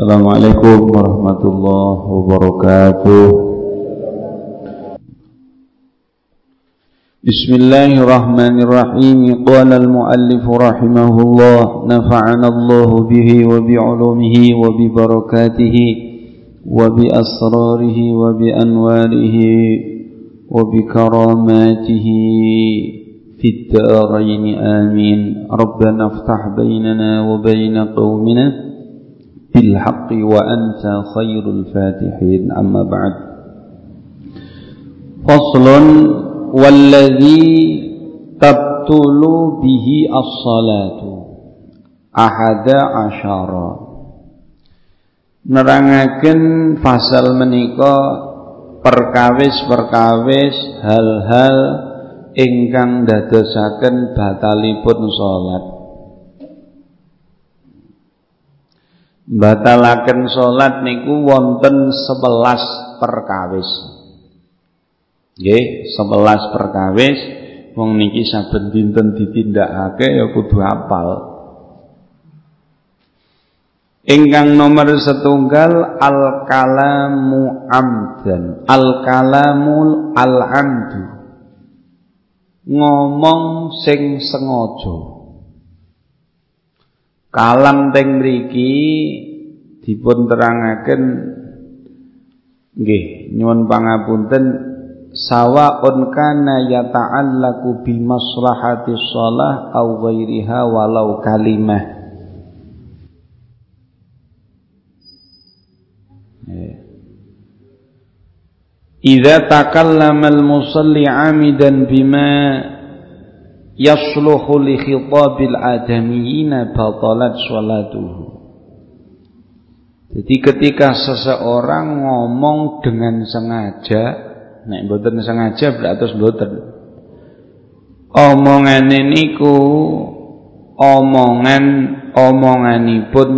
Assalamualaikum warahmatullahi wabarakatuh Bismillahirrahmanirrahim Qala al-muallif rahimahullah Nafa'ana allahu bihi wa bi'ulumihi wa bi barakatihi Wa bi asrarihi wa bi anwarihi Wa bi karamatihi في الدارين آمين ربنا افتح بيننا وبين قومنا بالحق وأنت wa anta khairul بعد فصل والذي faslun به tabtulu bihi as-salatu nerangaken fasal menika perkawis-perkawis hal-hal ingkang dadosaken batalipun salat. Batalaken salat niku wonten 11 perkawis. Nggih 11 perkawis. Wong niki saben dinten ditindakake ya kudu hafal. Ingkang nomor setunggal al kalamu amdan. Al kalamul al amdu ngomong sing sengaja kalam teng mriki dipun terangaken nggih nyuwun pangapunten sawaun kana yata'allaku bi maslahati shalah au ghairiha walau kalimah. Idza takallama al-musalli 'amidan bima yasluhu li khitabil adamiyina batalat sholatuhu. Jadi ketika seseorang ngomong dengan sengaja, nek mboten sengaja berarti mboten. Omongane niku omongan omonganipun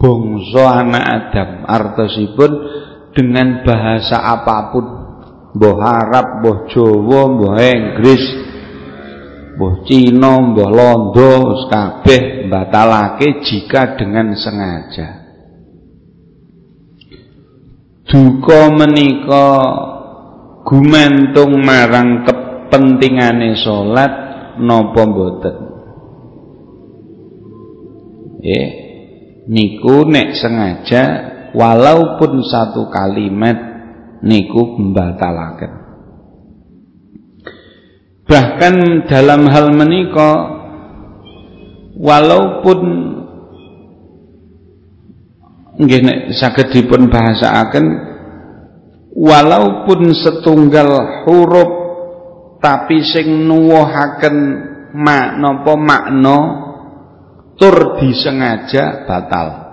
bangsa anak Adam artosipun dengan bahasa apa pun mbah Arab, mbah Jawa, mbah Inggris, mbah Cina, mbah Londo, kabeh batalake jika dengan sengaja. Duka menika gumantung marang kepentingane salat napa mboten. Eh, niku nek sengaja walaupun satu kalimat niku membatalaken bahkan dalam hal menika walaupun nggih nek saged dipun bahasaaken walaupun setunggal huruf tapi sing nuwuhaken makna apa makna tur disengaja batal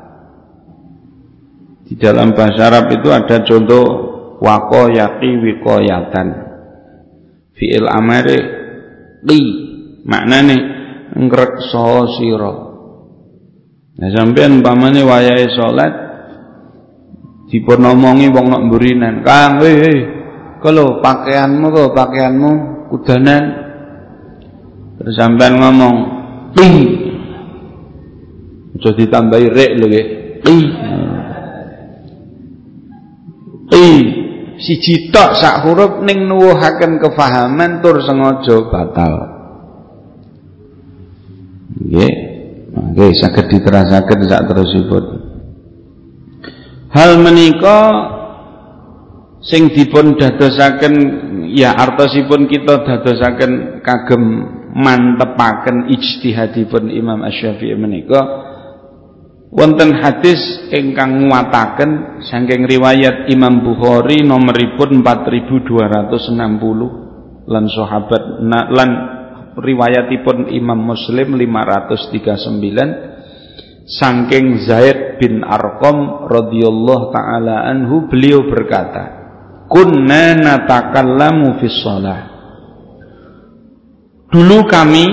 di dalam bahasa Arab itu ada contoh wako yaqi wikoyatan. Fi'il amare li maknane ngrekso sira. Nah sampean umpamane wayahe salat dipun omongi wong nok mburinan, "Kang, hei, hei, kalau pakaianmu kok pakaianmu kudanan." Terus sampean ngomong, "Pi." Aja ditambahi rek lho nggih. Pi. I siji tok sak huruf ning nuwuhaken kefahaman tur sengaja batal. Nggih. Nggih saged diterasaken sak terusipun. Hal menika sing dipun dadosaken ya artosipun kita dadosaken kagem mantepaken ijtihadipun Imam Asy-Syafi'i menika wonten hadis ingkang nguataken saking riwayat Imam Bukhari nomoripun 4260 lan sahabat lan riwayatipun Imam Muslim 539 saking Zaid bin Arqam radhiyallahu taala anhu beliau berkata kunna natakallamu fi shalah. Dulu kami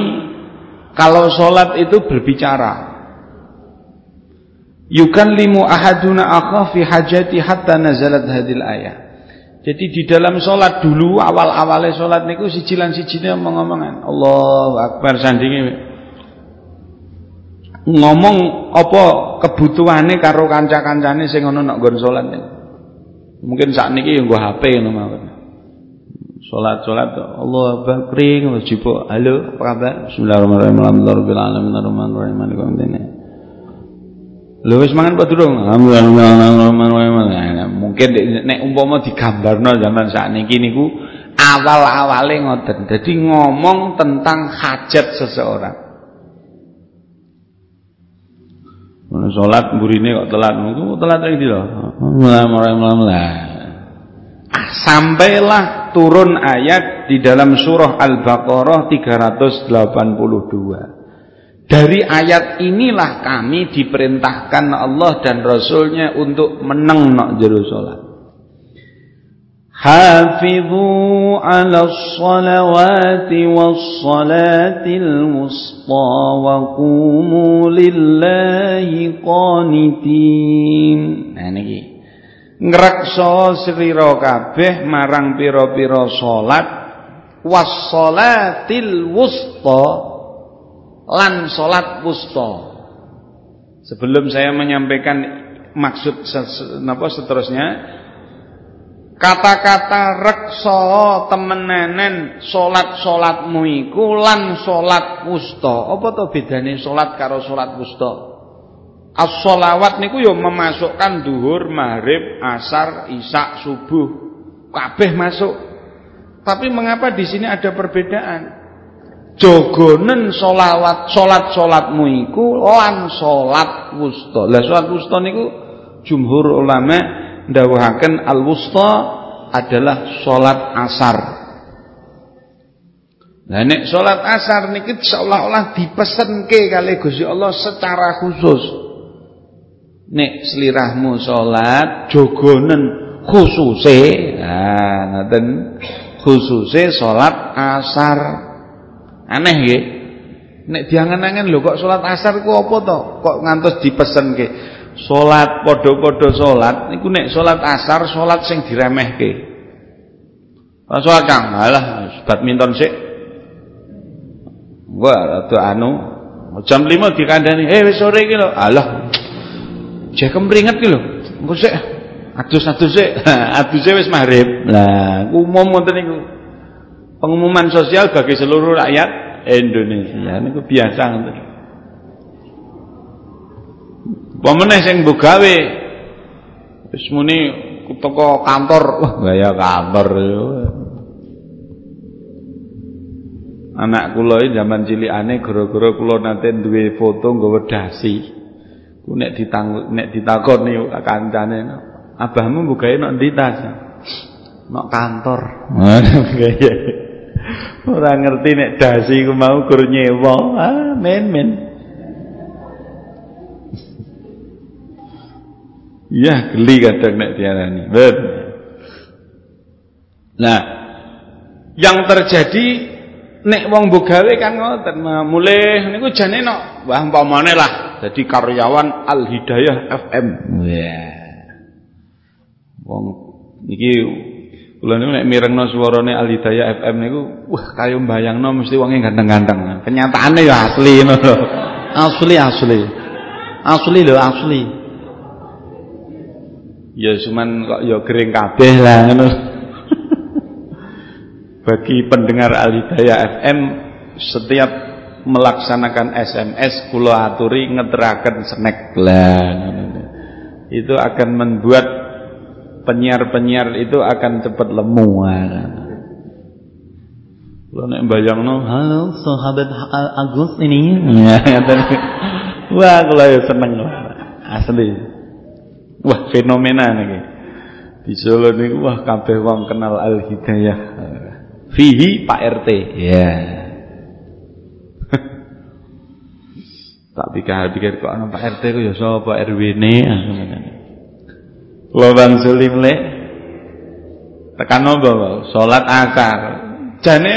kalau sholat itu berbicara yukallimu ahaduna akha fi hajati hatta nazalat hadil ayah. Jadi di dalam sholat dulu awal-awalnya sholat niku sijilan sijine omong-omongan. Allahu Akbar sandingi. ngomong apa kebutuhane karo kanca-kancane sing ana nek nggon salat mungkin sakniki ya nggo HP ngono mawon. Salat-salat Allah Akbar jipo halo apa kabar? Bismillahirrahmanirrahim. Alhamdulillahirabbil alamin. Arrahmanirrahim Lho wis mangan apa durung? Mungkin nek umpama digambarno zaman sakniki niku awal-awale ngoten. Dadi ngomong tentang hajat seseorang. Mana salat burine kok telat. Kok telat ring dilo. Sampailah turun ayat di dalam surah Al-Baqarah 382. Dari ayat inilah kami diperintahkan Allah dan Rasulnya untuk meneng nak jero Hafizu ala salawati was salatil wusta wa kumu lillahi qanitin. Nah niki. Ngrekso sira kabeh marang pira-pira salat was salatil wusta lan salat wusta sebelum saya menyampaikan maksud napa seterusnya Kata-kata reksa temenenen salat-salatmu iku lan salat wusta. Apa to bedane salat karo salat wusta? As-shalawat niku ya memasukkan duhur, maghrib, asar, isya, subuh. Kabeh masuk. Tapi mengapa di sini ada perbedaan? Jogonen sholawat salat-salatmu iku lan salat wusta. Lah salat wusta niku jumhur ulama ndawuhaken al-wusta adalah salat asar. Nah nek salat asar niki seolah-olah dipesenke kali Gusti Allah secara khusus. Nek selirahmu salat jogonen khususe, nah ngoten khususe salat asar. Aneh nggih. Nek diangen-angen lho kok salat asar ku apa to? Kok ngantos dipesenke? Salat padha-padha salat niku nek salat asar salat sing diremehke. Salat Kang, alah badminton sik. Gua rada anu jam 5 dikandani, "Eh wis sore iki lho." Alah. Jek kemringet iki lho. Engko sik adus-adus sik. Aduse wis maghrib. Lah, umum ngoten niku. Pengumuman sosial bagi seluruh rakyat Indonesia niku biasa ngoten. Pemeneh sing mbok gawe wis muni teko kantor, wah gaya kantor. Anak kula iki zaman cilikane gara-gara kula nate duwe foto nggawa dasi. Ku nek ditang nek ditakoni kancane, "Abahmu mbok gawe nok ndi tas?" Nok kantor. Gaya. Ora ngerti nek dasi ku mau gur nyewa. Ah, men-men. Ya geli kadang nek diarani. Bet. Nah, yang terjadi nek wong bogawe kan ngoten, mulih niku jane nok wah umpamane lah jadi karyawan Al Hidayah FM. Ya. Wong niki kula niku nek mirengno suarane Al Hidayah FM niku wah kaya mbayangno mesti wonge ganteng-ganteng. Kenyataane ya asli ngono Asli asli. Asli lho asli. Ya cuman kok ya kering kabeh lah ngono. Bagi pendengar Al-Hidayah FM setiap melaksanakan SMS kula aturi ngeteraken snack lah Itu akan membuat penyiar-penyiar itu akan cepat lemu. Kalau nek bayangno, halo sahabat Agus ini. Wah, kalau ya seneng Asli. Wah fenomena niki. Di Solo niku wah kabeh wong kenal Al Hidayah. Fihi Pak RT. Ya. Yeah. tak pikir-pikir kok ana Pak RT ku ya sapa RW-ne. Kula Bang Sulim le. Tekan nopo salat asar. Jane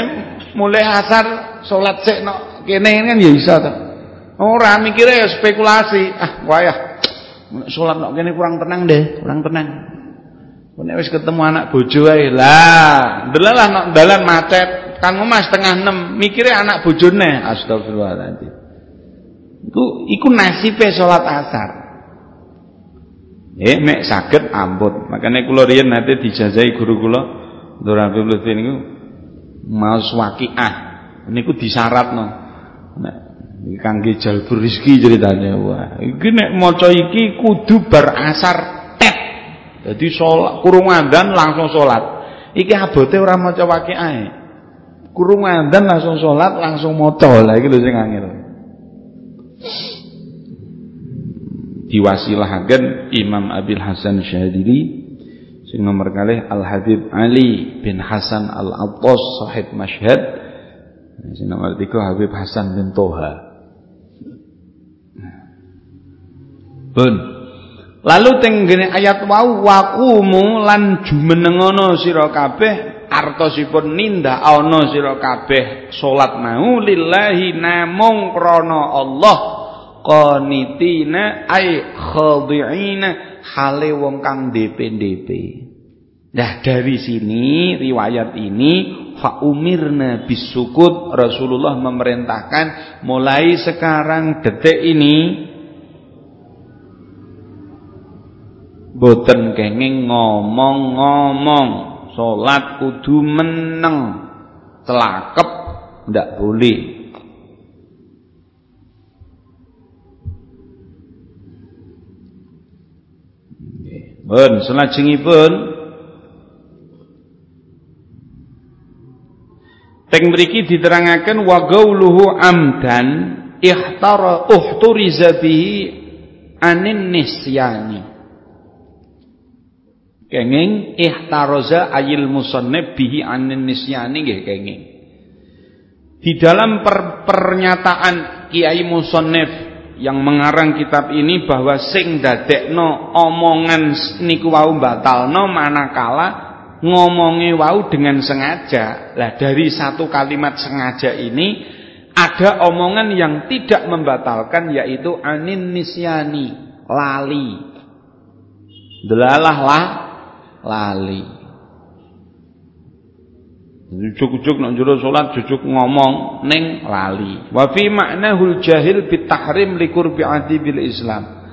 mulai asar salat sik nok kene kan ya iso to. Ora mikire ya spekulasi. Ah wayah Sholat nak kene kurang tenang deh, kurang tenang. Nek wis ketemu anak bojo ae. Lah, delalah nak dalan macet, Kang Mas tengah 6, mikire anak bojone. Astagfirullahaladzim. Iku iku nasibe salat asar. Eh mek saged ampun. Makane kula riyen nate dijajahi guru kula Nur Habib Lutfi niku maos waqiah. Niku disyaratno. Nek kangge jalbur rezeki ceritane. Wah, iki nek maca iki kudu bar asar tet. Dadi salat kurung adzan langsung salat. Iki abote ora maca waqiah. Kurung adzan langsung salat langsung maca. Lah iki lho sing angel. Diwasilahaken Imam Abil Hasan Syadili sing nomor kalih Al Habib Ali bin Hasan Al Attas sahib Masyhad sing nomor 3 Habib Hasan bin Toha. Pun Lalu tenggene ayat wau waqumu lan jumenengono sira kabeh artosipun ninda ana sira kabeh salat mau lillahi namung krana Allah qanitina ay khadi'ina. Hale wong kang DP-DP. Nah dari sini riwayat ini fa umirna bisukut. Rasulullah memerintahkan mulai sekarang detik ini boten kenging ngomong-ngomong salat kudu meneng telakep ndak boleh Pun salajengipun teng mriki diterangaken wa gauluhu amdan ihtara uhturiza bihi anin nisyani. Kenging ihtaraza ayil musannif bihi anin nisyani nggih kenging. Di dalam per pernyataan Kiai Musannif yang mengarang kitab ini bahwa sing dadekno omongan niku wau batalno manakala ngomongi wau dengan sengaja. Lah dari satu kalimat sengaja ini ada omongan yang tidak membatalkan yaitu anin nisyani, lali. Delalah lah lali. Jujuk-jujuk nak jero salat jujuk ngomong ning lali. Wa fi ma'nahul jahil bitahrim liqurbi bil Islam.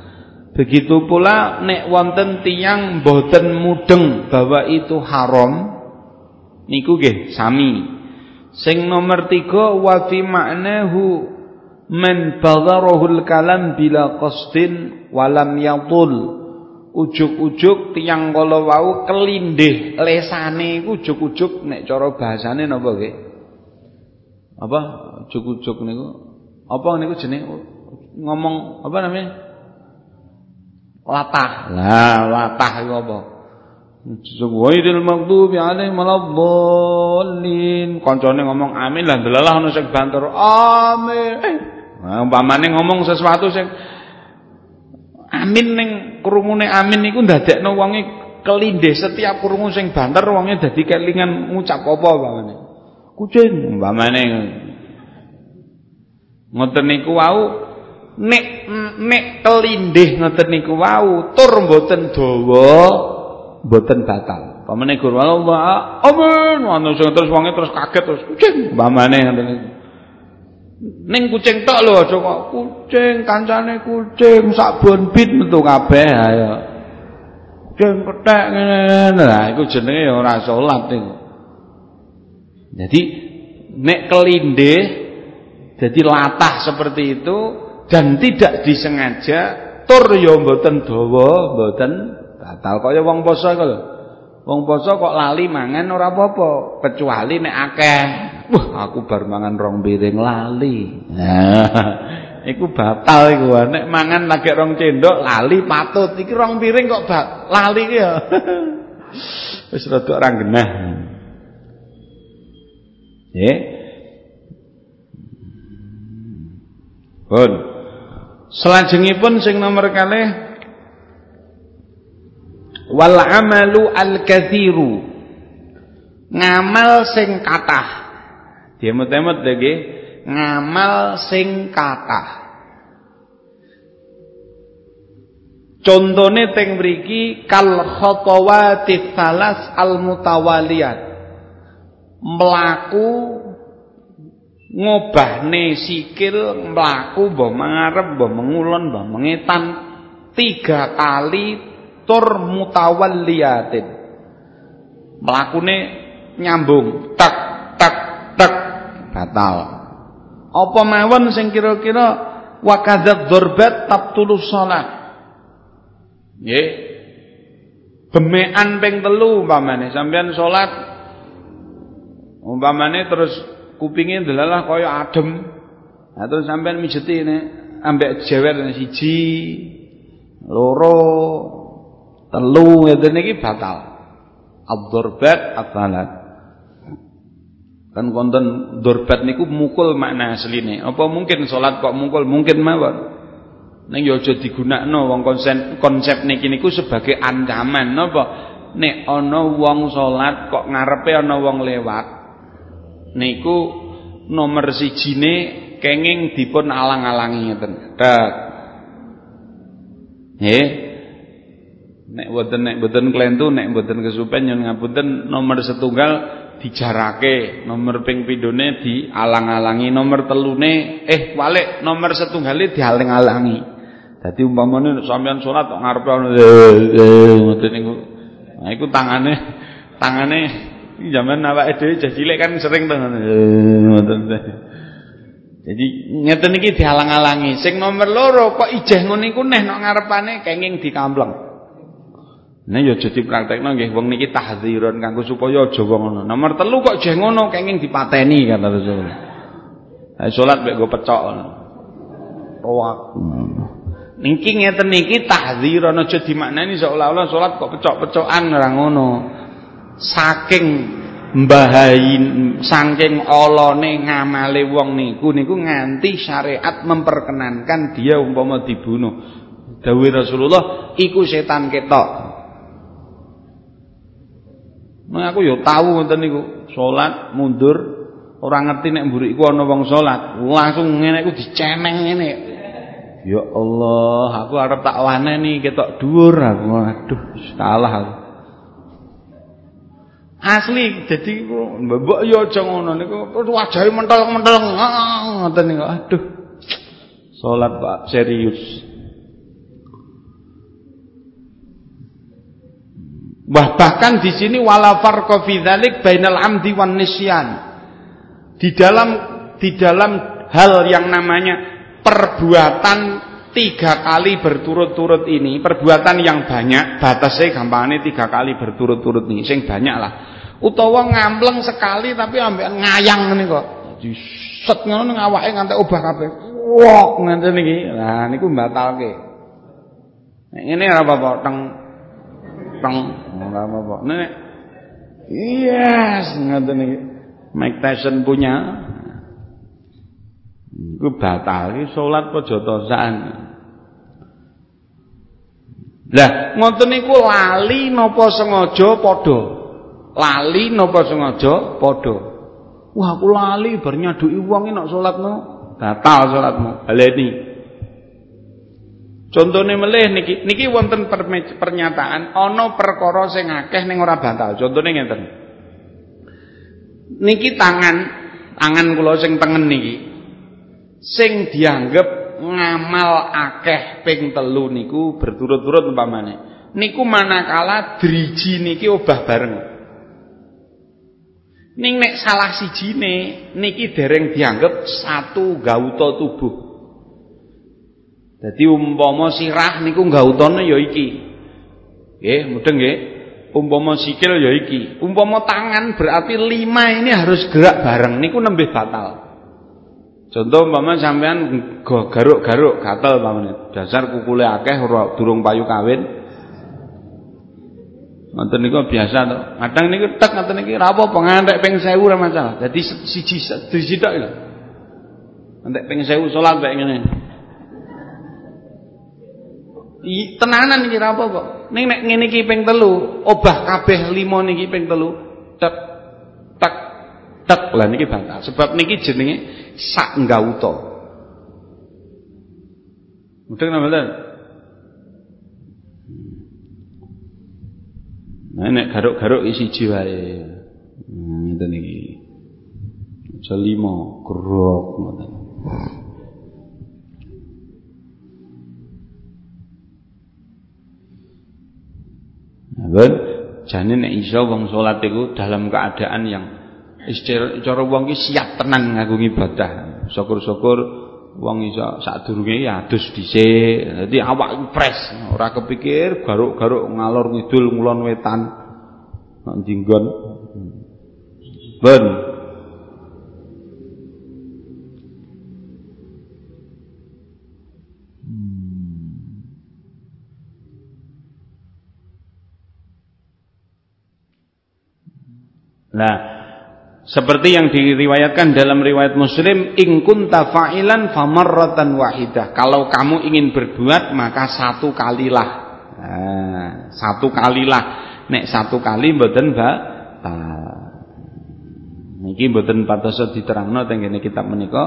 Begitu pula nek wonten tiyang boten mudeng bahwa itu haram niku nggih sami. Sing nomor tiga wa fi ma'nahu man kalam bila qasdin walam yatul Ujuk-ujuk tiang kala wau kelindih lesane ujuk-ujuk nek cara bahasane napa nggih? Apa ujuk-ujuk niku? Apa niku jenenge ngomong apa namanya? Latah. Lah, latah iku apa? Suwaidil maghdubi alaihim waladdallin. Kancane ngomong amin lah delalah ana sing banter amin. Eh, umpamane ngomong sesuatu sing amin ning krungune amin niku ndadekno wonge kelindih setiap krungu sing banter wonge dadi kelingan ngucap apa umpamane. Kucing umpamane. Ngoten niku wau nek nek kelindih ngoten niku wau tur mboten dawa mboten batal. Pamane guru Allah amin ngono terus wonge terus kaget terus kucing umpamane. ngoten niku Ning kucing tok lho aja kok kucing kancane kucing sak bit metu kabeh ayo. Kucing kethek ngene lah iku jenenge ya ora salat. Jadi nek kelindih jadi latah seperti itu dan tidak disengaja tur ya mboten dawa mboten batal kaya wong poso iku. Wong poso kok lali mangan ora apa-apa kecuali nek akeh Wah, aku bar mangan rong piring lali. Nah, iku batal iku. Nek mangan lagi rong cendok lali patut. Iki rong piring kok bak lali ya. Wis rada ora genah. Nggih. Pun. Selajengipun sing nomor kalih wal amalu al kathiru ngamal sing kathah Diemut-emut lagi ngamal sing kathah. Contone teng mriki kal khatawati salas al mutawaliyat. Melaku ngobahne sikil mlaku mbah mangarep mbah mengulon mbah mengetan tiga kali tur mutawalliyatin. Mlakune nyambung tak tak tak batal. Apa mawon sing kira-kira wa kadzab dzurbat tabtulu shalah. Nggih. Bemekan ping telu umpamane sampean salat umpamane terus kupingnya delalah kaya adem. Nah, terus sampean mijeti ini ambek jewer siji, loro, telu ngeten iki batal. Ad-darbat at-talat. Kan konten dorbat niku mukul makna asline. Apa mungkin salat kok mukul? Mungkin mawon. Ning ya aja digunakno wong konsep konsep niki niku sebagai ancaman napa? Nek ana wong salat kok ngarepe ana wong lewat, niku nomor sijine kenging dipun alang-alangi ngeten. Dak. Nggih. Nek boten nek boten klentu nek boten kesupen nyun ngapunten nomor setunggal dijarake, nomor ping pindhone dialang-alangi, nomor telune eh walik nomor setunggale dialang-alangi. Dadi umpamane sampean salat kok ngarepe ngono ngoten niku. Nah iku tangane tangane Zaman awake dhewe cilik kan sering to ngoten. Jadi ngeten iki dihalang-halangi. Sing nomor loro kok ijeh ngono iku neh nok ngarepane kenging dikampleng. Nah ya aja dipraktekno nggih wong niki tahdziron kanggo supaya aja ngono. Nomor telu kok jeh ngono kenging dipateni kata Rasul. Ha salat mek go pecok. Roak. Niki ngeten niki tahdziron aja dimaknani seolah-olah salat kok pecok-pecokan ora ngono saking mbahain saking olone ngamale wong niku niku nganti syariat memperkenankan dia umpama dibunuh dawuh Rasulullah iku setan ketok Nah aku ya tahu ngoten niku salat mundur ora ngerti nek mburi iku ana wong salat langsung ngene iku diceneng ngene Ya Allah aku arep tak waneni ketok dhuwur aku aduh salah aku Asli jadi mbok yo aja ngono niku wajahe mentel-mentel ngoten niku. Aduh. Salat Pak serius. Wah bahkan di sini wala farqa fi dzalik bainal amdi wan nisyan. Di dalam di dalam hal yang namanya perbuatan tiga kali berturut-turut ini perbuatan yang banyak batasnya gampangnya tiga kali berturut-turut ini sing banyak lah utawa ngampleng sekali tapi ambek ngayang ngene kok. Diset ngono ning awake nganti obah kabeh. Wok ngene iki. Nah niku mbatalke. Nek ngene ora apa-apa teng teng ora apa-apa. Nek yes ngoten iki. Mike Tyson punya Iku batal iki salat pojotosan. Lah ngoten niku lali napa sengaja padha? lali napa sengaja padha wah aku lali bar nyaduki wong nek salatmu batal salatmu baleni Contone melih niki niki wonten pernyataan ana perkara sing akeh ning ora batal. Contone ngeten. Niki tangan tangan kula sing tengen niki sing dianggep ngamal akeh ping telu niku berturut-turut umpamane. Niku manakala driji niki obah bareng. Ning nek salah sijine niki dereng dianggap satu gauta tubuh. Dadi umpama sirah niku gautane ya iki. Nggih, mudeng nggih. Umpama sikil ya iki. Umpama tangan berarti lima ini harus gerak bareng niku nembih batal. Contoh umpama sampean garuk-garuk gatel umpamane. Dasar kukule akeh durung payu kawin. Ngoten niku biasa to. Kadang niku tek ngoten niki ra apa-apa ngantek ping 1000 ora masalah. Dadi siji siji tok lho. Ngantek ping 1000 salat kayak ngene. Tenanan iki ra apa-apa. Ning nek ngene iki ping 3, obah kabeh 5 niki ping 3. Tek tek tek lah niki batal. Sebab niki jenenge sak nggauta. Mudeng napa Nah nek garuk-garuk isi jiwae. Hmm, ngeten iki. Jelimo grok ngoten. Jane nek iso wong salat iku dalam keadaan yang cara wong ki siap tenan nganggo ibadah. Syukur-syukur wong iso sadurunge ya adus dhisik. Dadi awak fresh, ora kepikir garuk-garuk ngalor ngidul ngulon wetan. Nek dinggon. Ben Nah, seperti yang diriwayatkan dalam riwayat Muslim, in kunta fa'ilan famarratan wahidah. Kalau kamu ingin berbuat maka satu kalilah. Nah, satu kalilah. Nek satu kali mboten batal. Niki mboten patosa diterangno teng kene kitab menika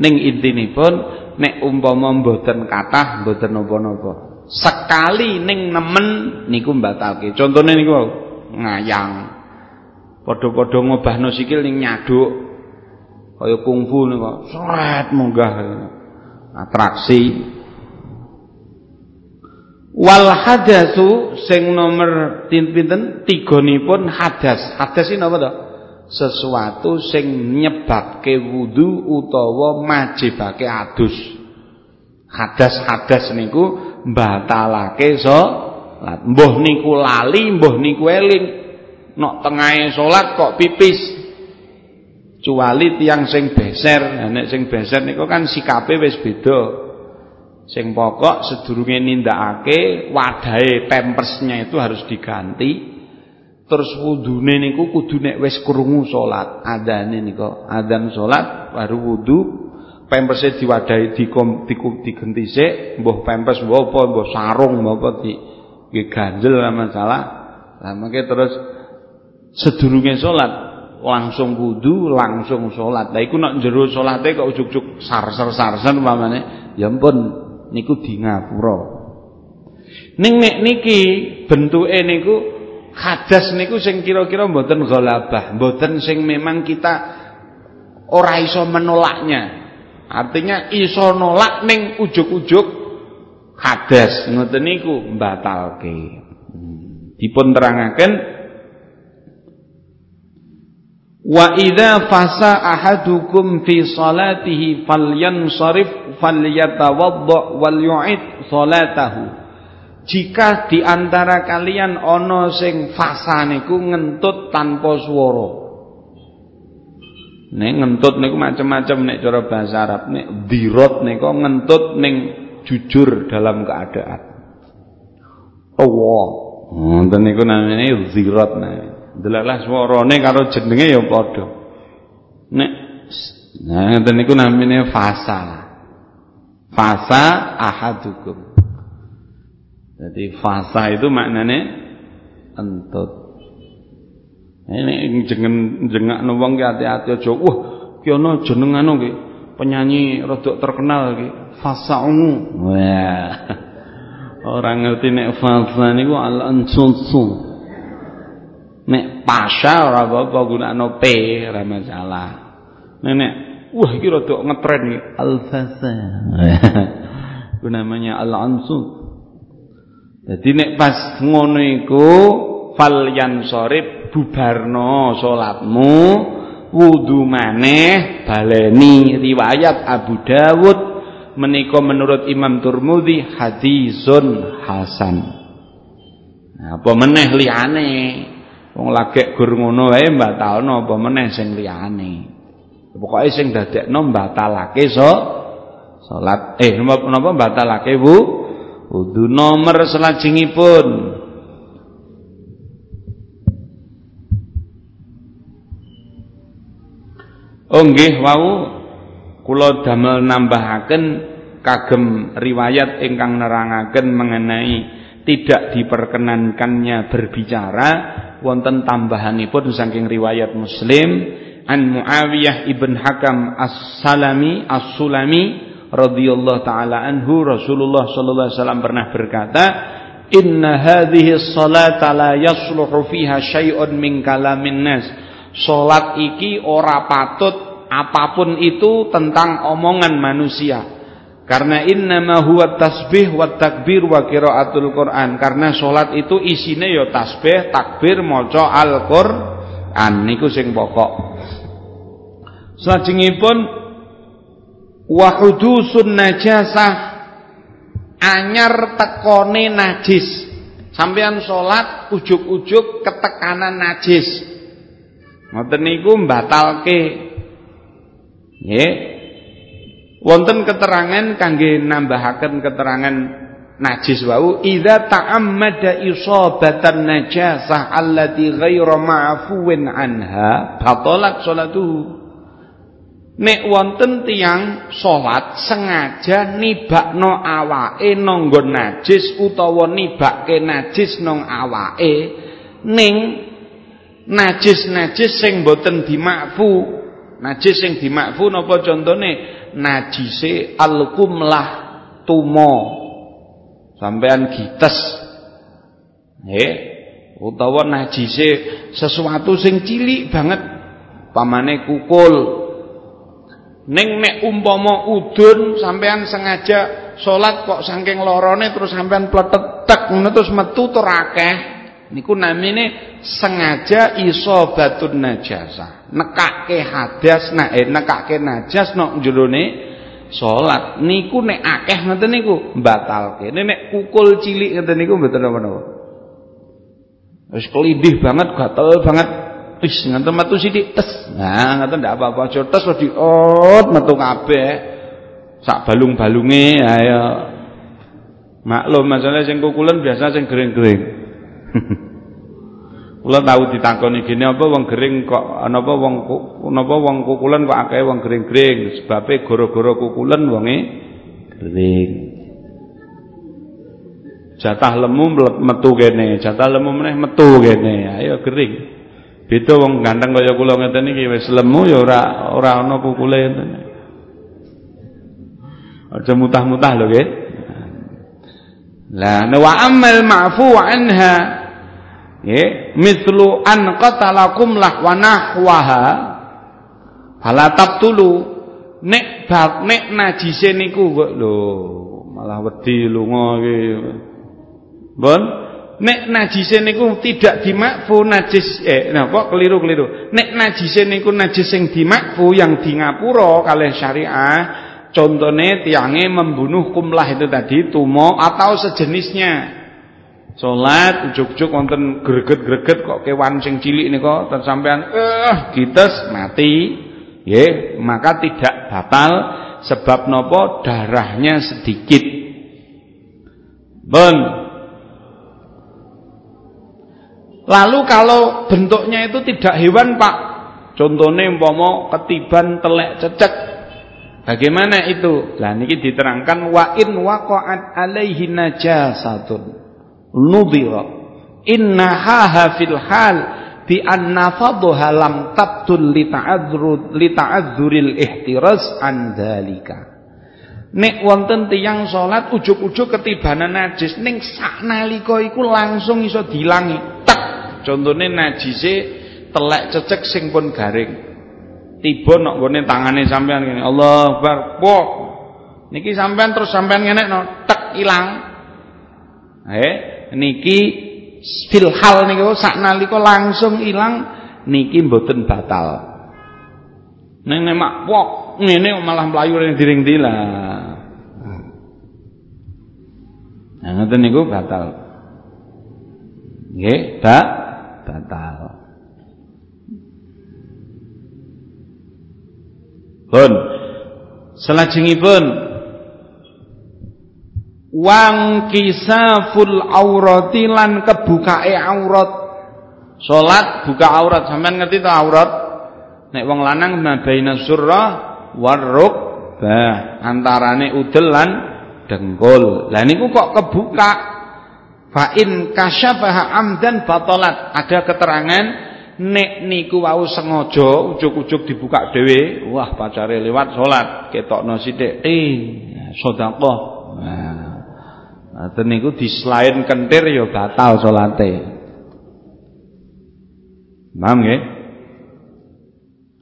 ning intinipun nek umpama mboten kathah mboten napa-napa. Sekali ning nemen niku mbatalke. Contone niku ngayang Padha-padha ngobahno sikil ning nyaduk. Kaya kungfu niku sret munggah. Atraksi. Wal hadatsu sing nomor pinten tigonipun hadas. Hadas iki napa to? Sesuatu sing nyebabke wudu utawa majibake adus. Hadas-hadas niku mbatalake so mbuh niku lali, mbuh niku eling nok tengahe salat kok pipis. Kecuali tiang sing beser. Nek sing beser niku kan sikape wis beda. Sing pokok sedurunge nindakake wadahe pempersnya itu harus diganti. Terus wudune niku kudu nek wis krungu salat adane niku adzan salat baru wudu. Pempersnya diwadahi dikom dikum digenti sik. Mbuh pempes mbuh apa mbuh sarung mbuh apa di ganjel masalah. Lah terus sedurunge salat langsung wudu langsung salat. Lah iku nek jero salate kok ujug-ujug sarser-sarsen umpamane ya ampun niku di ngapura. Ning nek niki bentuke niku hadas niku sing kira-kira mboten ghalabah, mboten sing memang kita ora iso menolaknya. Artinya iso nolak ning ujug-ujug hadas ngoten niku mbatalke. Hmm. Dipun terangaken Wa idza fasa ahadukum fi salatihi falyansarif falyatawadda wal yu'id salatahu. Jika di antara kalian ana sing fasa niku ngentut tanpa swara. Nek ngentut niku macam-macam nek cara bahasa Arab nek dirot niku ngentut ning jujur dalam keadaan. Allah. Ngoten niku namanya zirat nah. Delalah swarane karo jenenge ya padha. Nek nah ngeten niku namine fasa. Fasa ahadukum. Jadi fasa itu maknane entut. Ini jeneng jengakno wong ki ati-ati aja. Wah, ki ana jeneng anu ki, penyanyi rodok terkenal ki, Fasa'u. Wah. Orang ngerti nek fasa niku al-ansusu. Nek pasha ora apa-apa gunakno P ora masalah. Nek wah iki rada ngetren iki al-fasa. Ku namanya al-ansut. Jadi nek pas ngono iku fal yansorib bubarno salatmu wudu maneh baleni riwayat Abu Dawud menika menurut Imam Turmudi hadisun hasan. Nah, apa meneh liyane Wong lagek gur ngono wae batalno apa meneh sing liyane. Pokoke sing dadekno batalake so salat eh napa napa batalake wu wudu nomor selajengipun. Oh nggih wau kula damel nambahaken kagem riwayat ingkang nerangaken mengenai tidak diperkenankannya berbicara wonten tambahanipun saking riwayat Muslim an Muawiyah ibn Hakam As-Salami As-Sulami radhiyallahu taala anhu Rasulullah sallallahu alaihi wasallam pernah berkata inna hadhihi salata la yasluhu fiha syai'un min kalamin nas salat iki ora patut apa pun itu tentang omongan manusia. Karena innama huwa tasbih wa takbir wa qiraatul Quran. Karena salat itu isine ya tasbih, takbir, maca Al-Qur'an niku sing pokok. Salajengipun wa hudusun najasah anyar tekone najis. Sampean salat ujug-ujug ketekanan najis. Ngoten niku mbatalke. Nggih. Wonten keterangan kangge nambahaken keterangan najis wau idza ta'ammada isabatan najasah allati ghairu ma'fuwin anha batalat salatuhu. Nek wonten tiang salat sengaja nibakno awake nanggon najis utawa nibakke najis nang awake ning najis-najis sing boten dimakfu. Najis sing dimakfu napa contone najise alkumlah tumo. Sampean gites. Nggih utawa najise sesuatu sing cilik banget. Pamane kukul. Ning nek umpama udun sampean sengaja salat kok saking lorone terus sampean pletek ngono terus metu tur akeh niku namine sengaja isobatun najasa nekake hadas nah eh, nekake najas nok jerone salat niku nek akeh ngoten niku batalke nek kukul cilik ngoten niku mboten napa-napa wis kelidih banget gatel banget Wis ngoten metu sithik tes. Nah, ngoten ndak apa-apa aja tes di ot metu kabeh. Sak balung-balunge ayo. Maklum masalah sing kukulen biasa sing gering-gering. Kula tahu ditakoni gini apa wong gering kok napa wong napa wong kukulen kok akeh wong gering-gering sebabe gara-gara kukulen wonge gering. Jatah lemu metu kene, jatah lemu meneh metu kene. Ayo gering. Beda wong ganteng kaya kula ngeten iki wis lemu ya ora ora ana kukule ngeten. Aja mutah-mutah lho nggih. La wa amal ma'fu anha mithlu an qatalakum lah wa nahwaha fala tabtulu nek bab nek najise niku kok lho malah wedi lunga iki. Bon? Nek najise niku tidak dimakfu najis eh napa keliru-keliru. Nek najise niku najis sing dimakfu yang di ngapura kalih syariah contohnya tiange membunuh kumlah itu tadi tumo atau sejenisnya salat ujuk-ujuk wonten greget-greget kok kewan sing cilik nika ten sampean eh gites mati. Nggih maka tidak batal sebab nopo darahnya sedikit. Bon Lalu kalau bentuknya itu tidak hewan Pak Contohnya umpama ketiban telek cecek Bagaimana itu? Lah niki diterangkan wa in waqa'at alaihi najasatun nudhira innaha fil hal bi anna fadha lam tabtul li ta'adzur li ta'adzuril ihtiraz an Nek wonten tiyang salat ujug-ujug ketibanan najis ning saknalika iku langsung iso dilangi Contohnya najise telek cecek sing pun garing. Tiba nok gone tangane sampean ngene. Allah Akbar. Niki sampean terus sampean ngene no, tek ilang. Eh, niki fil hal niku saknalika langsung ilang niki mboten batal. Neng nek mak wok ngene malah mlayu ning diring dila. Nah, ngoten niku batal. Nggih, Pak batal. Pun salajengipun wang kisaful aurati lan kebukae aurat. Salat buka aurat, sampean ngerti ta aurat? Nek wong lanang mabaina surah warruk bah antarane udel lan dengkul. Lah niku kok kebuka Fa in kasyafaha amdan batalat. Ada keterangan nek niku wau sengaja ujug-ujug dibuka dhewe, wah pacare lewat salat, ketokno sithik, eh sedekah. Nah, niku diselain kentir ya batal salate. Paham nggih?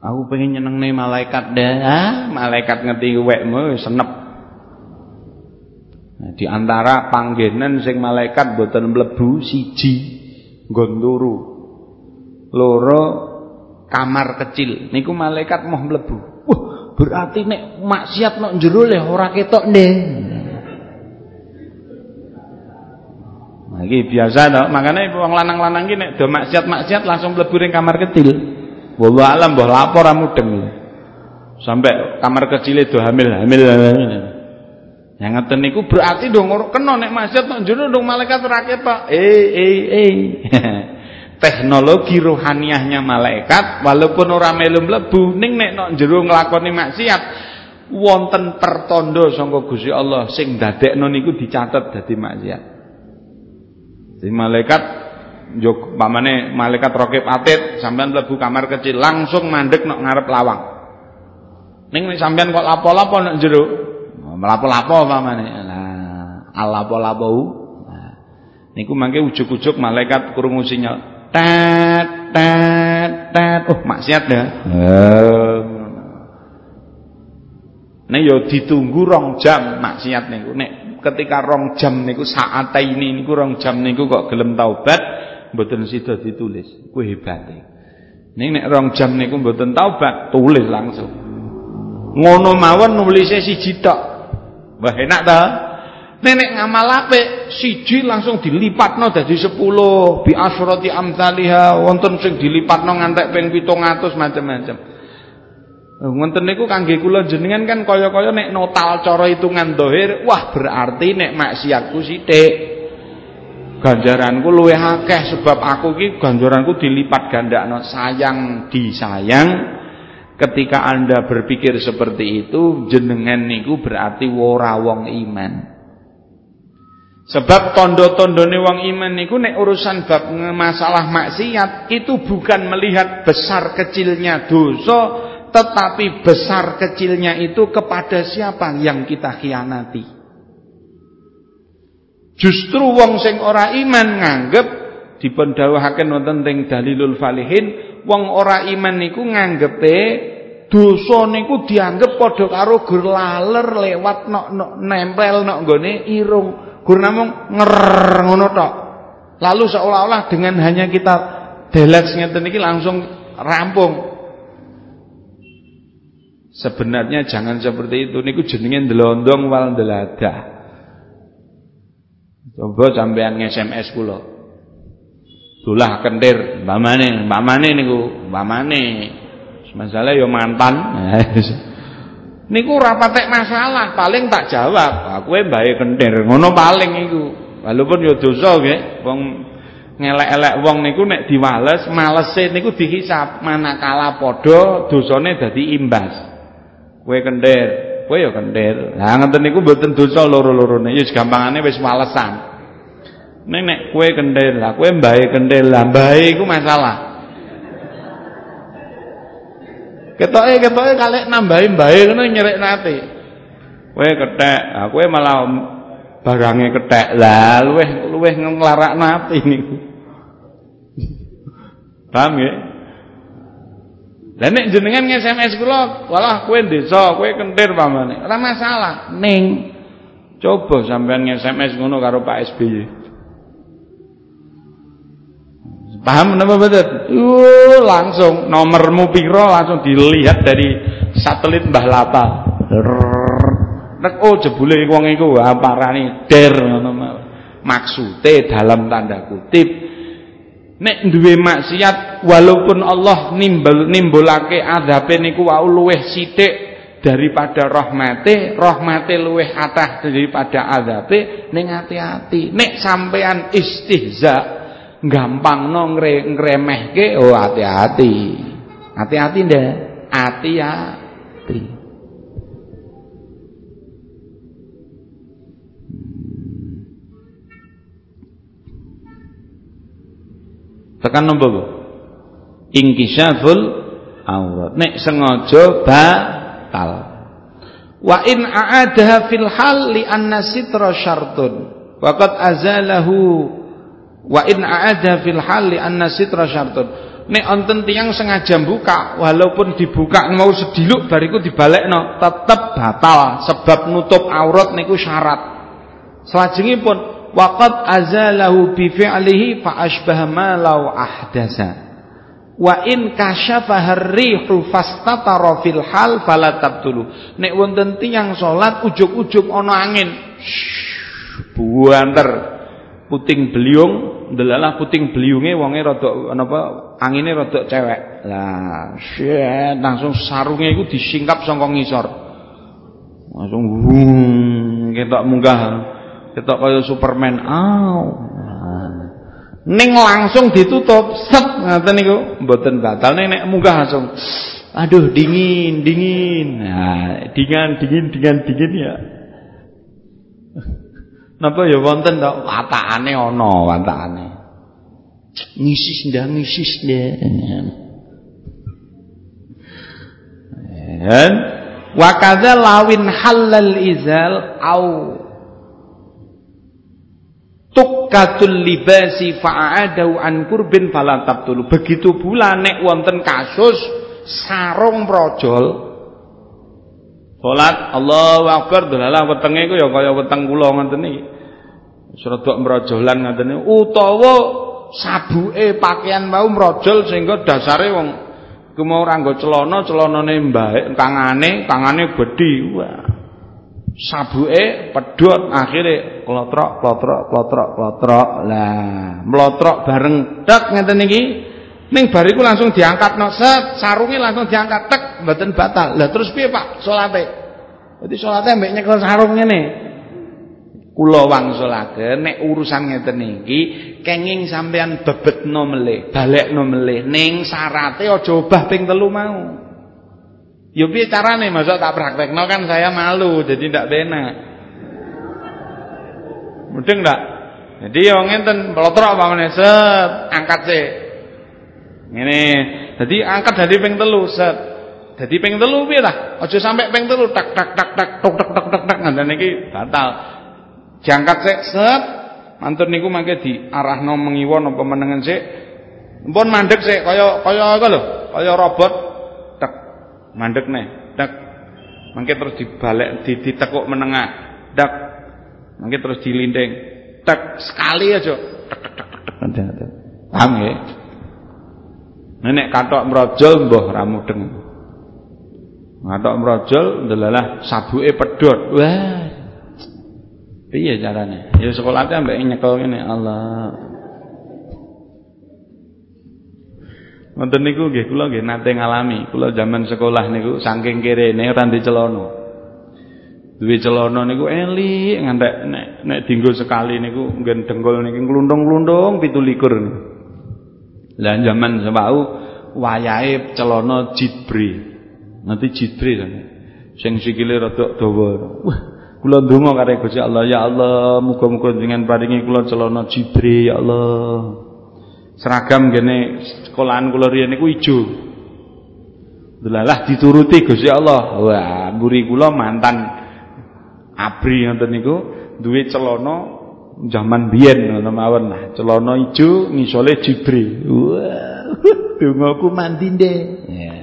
Aku pengen nih malaikat deh. Ah, malaikat ngerti wekmu senep. Nah, di antara panggenan sing malaikat boten mlebu siji nggon turu. Loro kamar kecil niku malaikat mau mlebu. Wah, berarti nek maksiat nok jero le ora ketok ndek. Nah, iki biasa to, makane wong lanang-lanang iki nek do maksiat-maksiat langsung mlebu kamar kecil. Wallahu alam mbah lapor mudeng. Sampai kamar kecil itu hamil-hamil. Yang ngeten niku berarti dong kena nek maksiat nek jero dong malaikat ora ketok. Eh eh eh. Teknologi rohaniahnya malaikat walaupun ora melu mlebu ning nek nek jero nglakoni maksiat wonten pertondo sangka Gusti Allah sing dadekno niku dicatet dadi maksiat. Jadi malaikat jog pamane malaikat rokib atit sampean mlebu kamar kecil langsung mandek nok ngarep lawang. Ning nek sampean kok lapo-lapo nok jero. Melapo-lapo pamane. Lah, alapo-lapo. Nah, niku mangke ujug-ujug malaikat krungu sinyal tet tet tet. Oh, maksiat dah. Nek yo ditunggu rong jam maksiat niku. Nek ketika rong jam niku saat ini niku rong jam niku kok gelem taubat mboten sida ditulis. Kuwi hebate. Ning nek rong jam niku mboten taubat, tulis langsung. Ngono mawon nulise siji tok. Wah enak ta? Nenek ngamal apik, siji langsung dilipatno dadi 10, bi asyrati amsalihha, wonten sing dilipatno ngantek ping 700 macam-macam. Ngoten niku kangge kula jenengan kan kaya-kaya nek notal cara hitungan dohir, wah berarti nek maksiatku sithik. Ganjaranku luwih akeh sebab aku ki ganjaranku dilipat gandakno sayang disayang. Ketika Anda berpikir seperti itu jenengan niku berarti ora wong iman. Sebab tondo-tondone wong iman niku nek urusan bab masalah maksiat itu bukan melihat besar kecilnya dosa tetapi besar kecilnya itu kepada siapa yang kita khianati Justru wong sing ora iman nganggep dipun dawuhaken wonten teng Dalilul Falihin, wong ora iman niku nganggepe dosa niku dianggep padha karo gur laler lewat nok nok nempel nok nggone irung. Gur namung nger ngono tok. Lalu seolah-olah dengan hanya kita deleks ngeten iki langsung rampung. Sebenarnya jangan seperti itu niku jenenge ndelondong wal ndeladah. Coba sampean nge-SMS kula. Dulah kentir, mbamane, mbamane niku, mbamane. Masalah yo mantan. niku ora patek masalah, paling tak jawab. Aku mbae kentir, ngono paling iku. Walaupun yo dosa nggih, wong ngelek-elek wong niku nek diwales, malese niku dihisab manakala padha dosane dadi imbas. Kowe kentir, kowe ya kentir. Lah ngeten niku mboten dosa loro-lorone. Ya gampangane wis walesan. Nek nek kowe kentir, lah kowe mbae kentir, lah mbae iku masalah. Ketoke ketoke kalek nambahi mbae ngono nyerek nate. Kowe kethek, ah kowe malah barange kethek. Lah luweh luweh nglarakno ati niku. Paham ya? Lah nek jenengan nge-SMS kula, walah kowe desa, kowe kentir pamane. Ora masalah. Ning coba sampean nge-SMS ngono karo Pak SBY. Paham napa betul? Uh, langsung nomormu piro langsung dilihat dari satelit Mbah Lapa. Nek oh jebule wong iku aparane der ngono Maksude dalam tanda kutip nek duwe maksiat walaupun Allah nimbul nimbulake adzabe niku wau luweh sithik daripada rahmate rahmate luweh atah daripada adzabe ning hati-hati. Nek sampean istihza gampangno ngremehke oh hati-hati. Hati-hati ndak? Hati-hati Tekan nopo Bu? Ingkisyaful aurat. Nek sengaja batal. Wa in a'adaha fil hal li anna sitra syartun. Waqad azalahu wa in a'adaha fil hal li anna sitra syartun. nek onten tiang sengaja buka walaupun dibuka mau sediluk bariku dibalekno tetep batal sebab nutup aurat niku syarat salajengipun waqad azalahu bi fi'lihi fa asbaha ma law ahdasa wa in kasyafa rihu fastatara fil hal fala tabtulu nek wonten tiyang salat ujug-ujug ana angin buanter puting beliung ndelalah puting beliunge wonge rada napa angine rada cewek. Lah, syet langsung sarunge iku disingkap saka ngisor. Langsung ketok munggah. Ketok kaya Superman. Au. Ning langsung ditutup, set ngoten niku mboten batal ning nek munggah langsung aduh dingin, dingin. Nah, dingin, dingin, dingin, dingin ya. Napa ya wonten to watakane ana watakane. Ngisis ndak ngisis ndak. Dan wa kadza lawin halal izal au tukatul libasi fa'adau an kurbin fala tabtulu. Begitu pula nek wonten kasus sarung projol Salat Allahu Akbar dolalah wetenge iku ya kaya weteng kula ngoten iki. Sredok mrojolan ngoten utawa sabuke pakaian mau mrojol sehingga dasare wong ku mau ora nggo celana, celanane mbaek, kangane, kangane gedhi. Wah. Sabuke pedhot akhire klotrok, klotrok, klotrok, klotrok. Lah, mlotrok bareng tek ngeten iki. Ning bariku langsung diangkat no set, sarunge langsung diangkat tek, mboten batal. Lah terus piye Pak salate? Dadi salate mbek nyekel sarung ngene. Kula wangsulaken nek urusan ngeten kenging sampean bebetno melih, balekno melih ning syarate aja obah ping telu mau. Ya piye carane masa tak praktekno kan saya malu jadi ndak benak. Mudeng ndak? Jadi yo ngenten pelotrok pamane set angkat sih ini, jadi angkat dari ping telu set. Jadi ping telu piye lah? Aja sampai ping telu tak tak tak tak tok tok tok tok tak ngandane iki batal. Diangkat sik set. Mantun niku mangke diarahno mengiwon apa menengen sik. Mpun mandek sik kaya kaya apa lho, kaya robot mandek nih, tek. Mangke terus dibalik ditekuk menengah. Tek. Mangke terus dilinding. Tek sekali aja. Tek tek tek tek tek. Paham ya? Nenek katok merojol mbah ra mudeng. Katok merojol ndelalah sabuke pedhot. Wah. Piye carane? Ya sekolahnya ambek nyekel ngene Allah. Wonten niku nggih kula nggih nate ngalami. Kula zaman sekolah niku saking kirene ora ndek celana. Duwe celana niku elik ngantek nek nek dienggo sekali niku nggen dengkul niki nglundung-glundung 17 niku. Lah zaman semau wayahe celana jibri. Nanti jibri sampe. Sing sikile rada dawa. Wah, kula ndonga karo Gusti Allah, ya Allah, muga-muga jenengan paringi kula celana jibri ya Allah. Seragam gene sekolahan kula riyen niku ijo. Delalah dituruti Gusti Allah. Wah, mburi kula mantan abri ngoten niku duwe celana zaman biyen ngono mawon. Lah celana ijo ngisole jibri. Wah dongaku mandi ndek ya.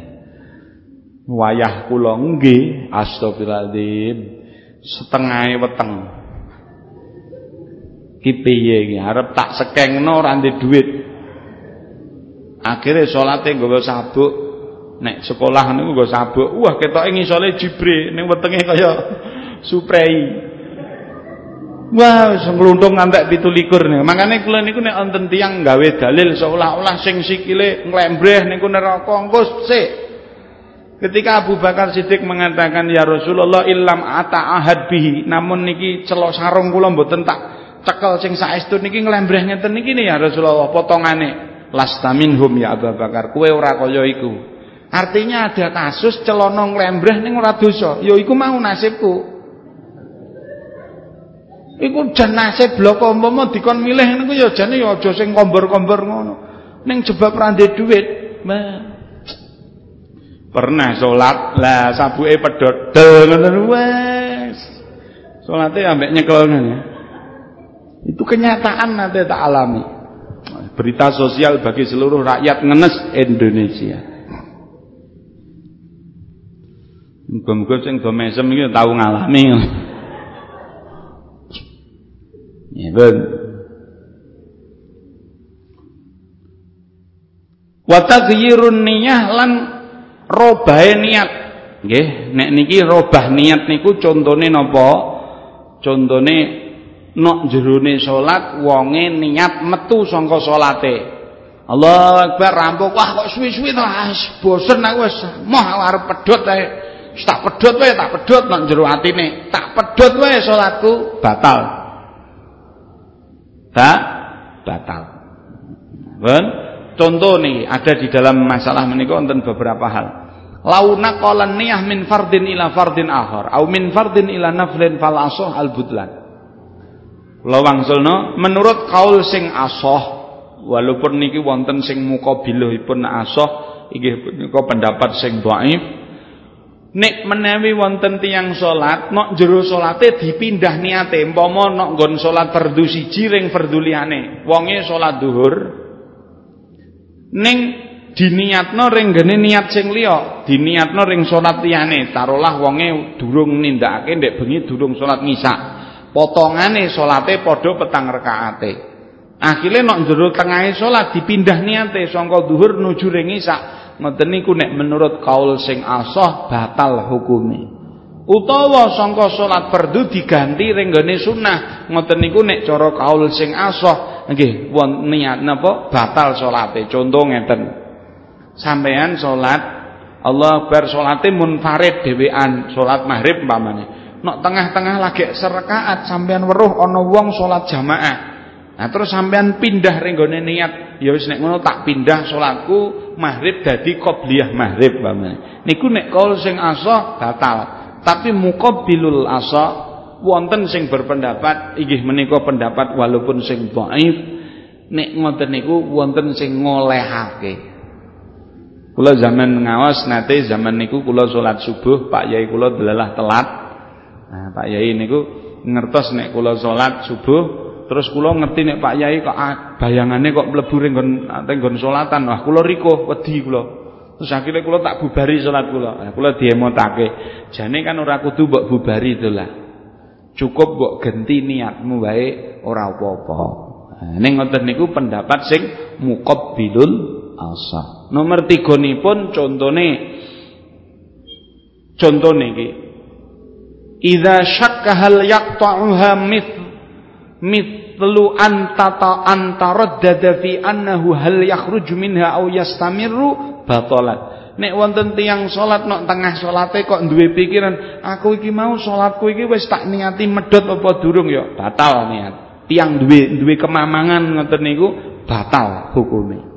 Wayah kula nggih astagfirullahaladzim setengah weteng. Ki piye iki? Arep tak sekengno ora dhuwit akhire salate nggawa sabuk. Nek sekolah niku nggawa sabuk. Wah ketoke ngisole jibri ning wetenge kaya suprei. Wah, wis ngluntung ngantek 17 niku. Makane kula niku nek wonten tiyang gawe dalil seolah-olah sing sikile nglembreh niku neraka. Engko sik. Ketika Abu Bakar Siddiq mengatakan ya Rasulullah illam ata ahad bihi, namun niki celok sarung kula mboten tak cekel sing saestu niki nglembreh ngeten niki ya Rasulullah. Potongane. Lastaminhum ya Abu Bakar, kowe ora kaya iku. Artinya ada kasus celana nglembreh ning ora dosa, ya iku mau nasibku. Iku jan nasib bloko umpama dikon milih niku ya jane ya aja sing kombor-kombor ngono. Ning jebab rande dhuwit. Pernah salat, lah sabuke pedhot ngoten wes. Salate ambek nyekel ngene. Itu kenyataan nanti tak alami. Berita sosial bagi seluruh rakyat ngenes Indonesia. Muga-muga sing do mesem iki tau ngalami. Ya ben. Wa taghyirun niyah lan robahe niat. Nggih, nek niki robah niat niku contone napa? Contone nok jerone salat wonge niat metu saka salate. Allah Akbar rampung wah kok suwi-suwi to bosen aku wis moh arep pedhot ae. Wis tak pedhot wae tak pedhot nang jero atine. Tak pedhot wae salatku batal. Tak batal. Ben, contoh nih ada di dalam masalah menika wonten beberapa hal. Launa qala niyah min fardin ila fardin akhar au min fardin ila naflin fal asah al budlan. Kula wangsulno menurut kaul sing asoh walaupun niki wonten sing mukabilahipun asoh inggih punika pendapat sing dhaif nek menawi wonten tiyang salat nok jero salate dipindah niate umpama nok nggon salat fardhu siji ring fardhu liyane wonge salat zuhur ning diniatno ring gene niat sing liya diniatno ring salat liyane taruhlah wonge durung nindakake ndek bengi durung salat ngisak potongane salate padha petang rakaate akhire nek jero tengahe salat dipindah niate. Saka zuhur nuju ring isak ngoten nek menurut kaul sing asah batal hukume. Utawa sangka salat fardu diganti ring sunah ngoten niku nek cara kaul sing asah nggih won niat napa? Batal salate. Contoh ngeten. Sampean salat Allah bar salate munfarid dhewean salat maghrib umpamane nok tengah-tengah lagi serakaat sampean weruh ana wong salat jamaah. Nah terus sampean pindah ring niat, ya wis nek ngono tak pindah salatku maghrib dadi qobliyah maghrib pamane. Niku nek kaul sing asa batal. Tapi muqabbilul asa wonten sing berpendapat inggih menika pendapat walaupun sing dhaif nek ngoten niku wonten sing ngolehake. Kula zaman ngawas nate zaman niku kula salat subuh Pak Yai kula delalah telat Nah, Pak Yai niku ngertos nek kula salat subuh terus kula ngerti nek Pak Yai kok bayangane kok mlebu ring nggon salatan. Wah, kula riko wedi kula. Terus akhirnya kula tak bubari salat kula. Nah, kula diemotake. Jane kan ora kudu mbok bubari itu lah. Cukup mbok ganti niatmu wae ora apa-apa. Nah, ning ngoten niku pendapat sing muqabbilul asa. Nomor 3 nipun contone contone iki Idza syakka hal yaqta'uha mit mithlu antata antaraddada fi annahu hal yakhruju minha aw yastamirru batalat. Nek wonten tiyang salat nok tengah salate kok duwe pikiran, aku iki mau salatku iki wis tak niati medhot apa durung ya, batal niat. Tiang duwe duwe kemamangan ngoten niku batal hukume.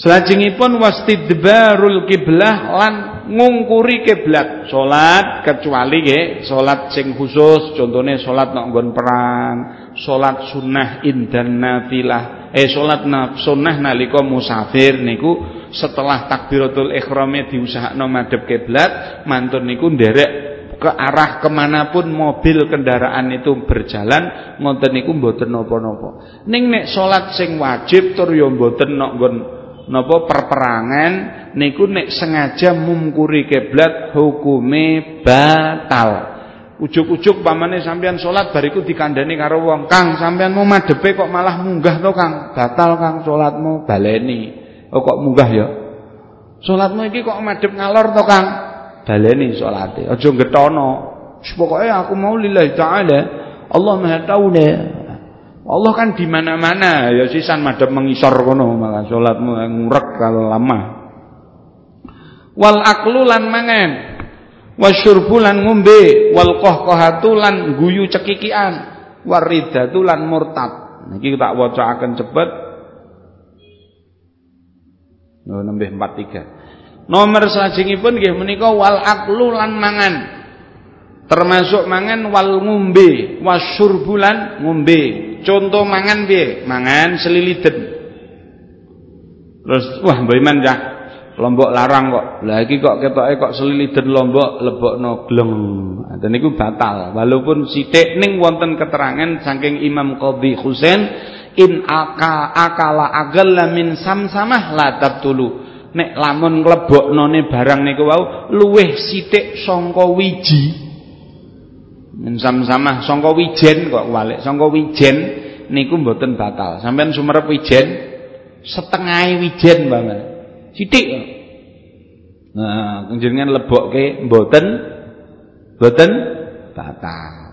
Selajengipun wastidbarul kiblah lan ngungkuri kiblat. Salat kecuali nggih, salat sing khusus, contone salat nek perang, salat sunnah indan nafilah. Eh salat sunnah nalika musafir niku setelah takbiratul ikhrame diusahakno madhep kiblat, mantun niku nderek ke arah ke mana pun mobil kendaraan itu berjalan ngoten niku mboten napa-napa. Ning nek salat sing wajib tur ya mboten nek napa perperangan niku nek sengaja mungkuri kiblat hukume batal. Ujuk-ujuk pamane sampean salat bariku dikandani karo wong, "Kang, sampean mau madhepe kok malah munggah to, Kang?" "Batal, Kang, salatmu baleni." "Oh, kok munggah ya?" "Salatmu iki kok madhep ngalor to, Kang?" "Baleni salate. Aja getono." Pokoke aku mau lillahi taala. Allah Maha tahu. Allah kan di mana-mana, ya sisan madhep mengisor kono, maka salatmu ngurek kalau lama. Wal aklu lan mangan, wasyurbu lan ngombe, wal qahqahatu lan guyu cekikian, waridatu lan murtad. Niki tak wacaaken cepet. Oh, nembih 43. Nomor salajengipun nggih menika wal aklu lan mangan. Termasuk mangan wal ngombe, wasyurbulan ngombe. Contoh mangan piye? Mangan seliliden. Terus wah Mbak ya lombok larang kok. Lah iki kok ketoke kok seliliden lombok lebokno gleng. Dan niku batal. Walaupun sithik ning wonten keterangan saking Imam Qadhi Husain in aka akala agalla min samsamah la tabtulu nek lamun ngleboknone barang niku wau luweh sithik sangka wiji samsamah sangka wijen kok walik. Sangka wijen niku mboten batal. Sampean sumerep wijen setengah wijen banget sithik. Nah jenengan lebokke mboten mboten batal.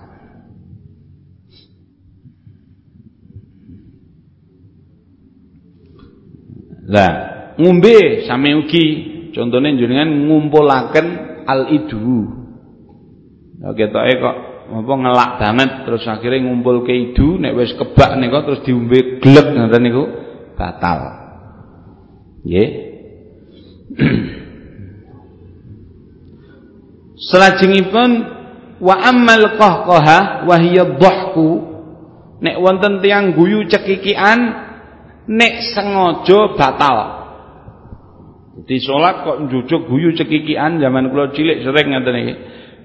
Lah, ngombe sami ugi contone jenengan ngumpulaken al-idu. Ya ketoke kok apa ngelak banget terus akhirnya ngumpul ke idu nek wis kebak niku terus diombe glek ngoten niku batal. Nggih. Selajengipun wa ammal qahqaha wa hiya dhahku nek wonten tiyang guyu cekikian nek sengaja batal. Di salat kok njujuk guyu cekikian zaman kula cilik sering ngoten iki.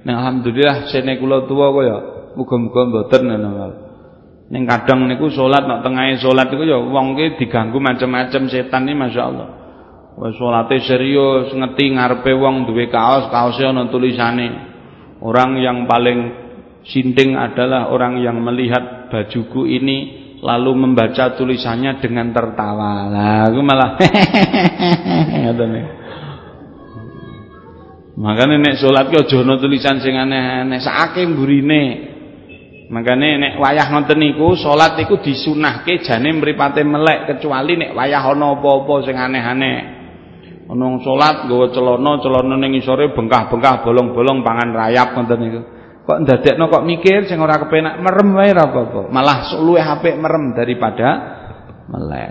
Nek alhamdulillah sene kula tuwa kaya muga-muga mboten ngono. Ning kadang niku salat nek tengahe salat iku ya wong diganggu macam-macam setan iki masyaallah. Wis salate serius, ngerti ngarepe wong duwe kaos, kaose ana tulisane. Orang yang paling sinting adalah orang yang melihat bajuku ini lalu membaca tulisannya dengan tertawa. Lah aku malah ngoten Makanya nek salat aja ana tulisan sing aneh-aneh, sakake mburine. Makanya nek wayah ngoten niku salat iku disunahke jane melek kecuali nek wayah ana apa-apa sing aneh-aneh. Ana salat nggawa celana, celana ning bengkah-bengkah bolong-bolong pangan rayap ngoten niku. Kok ndadekno kok mikir sing ora kepenak merem wae ora apa-apa. Malah luwih apik merem daripada melek.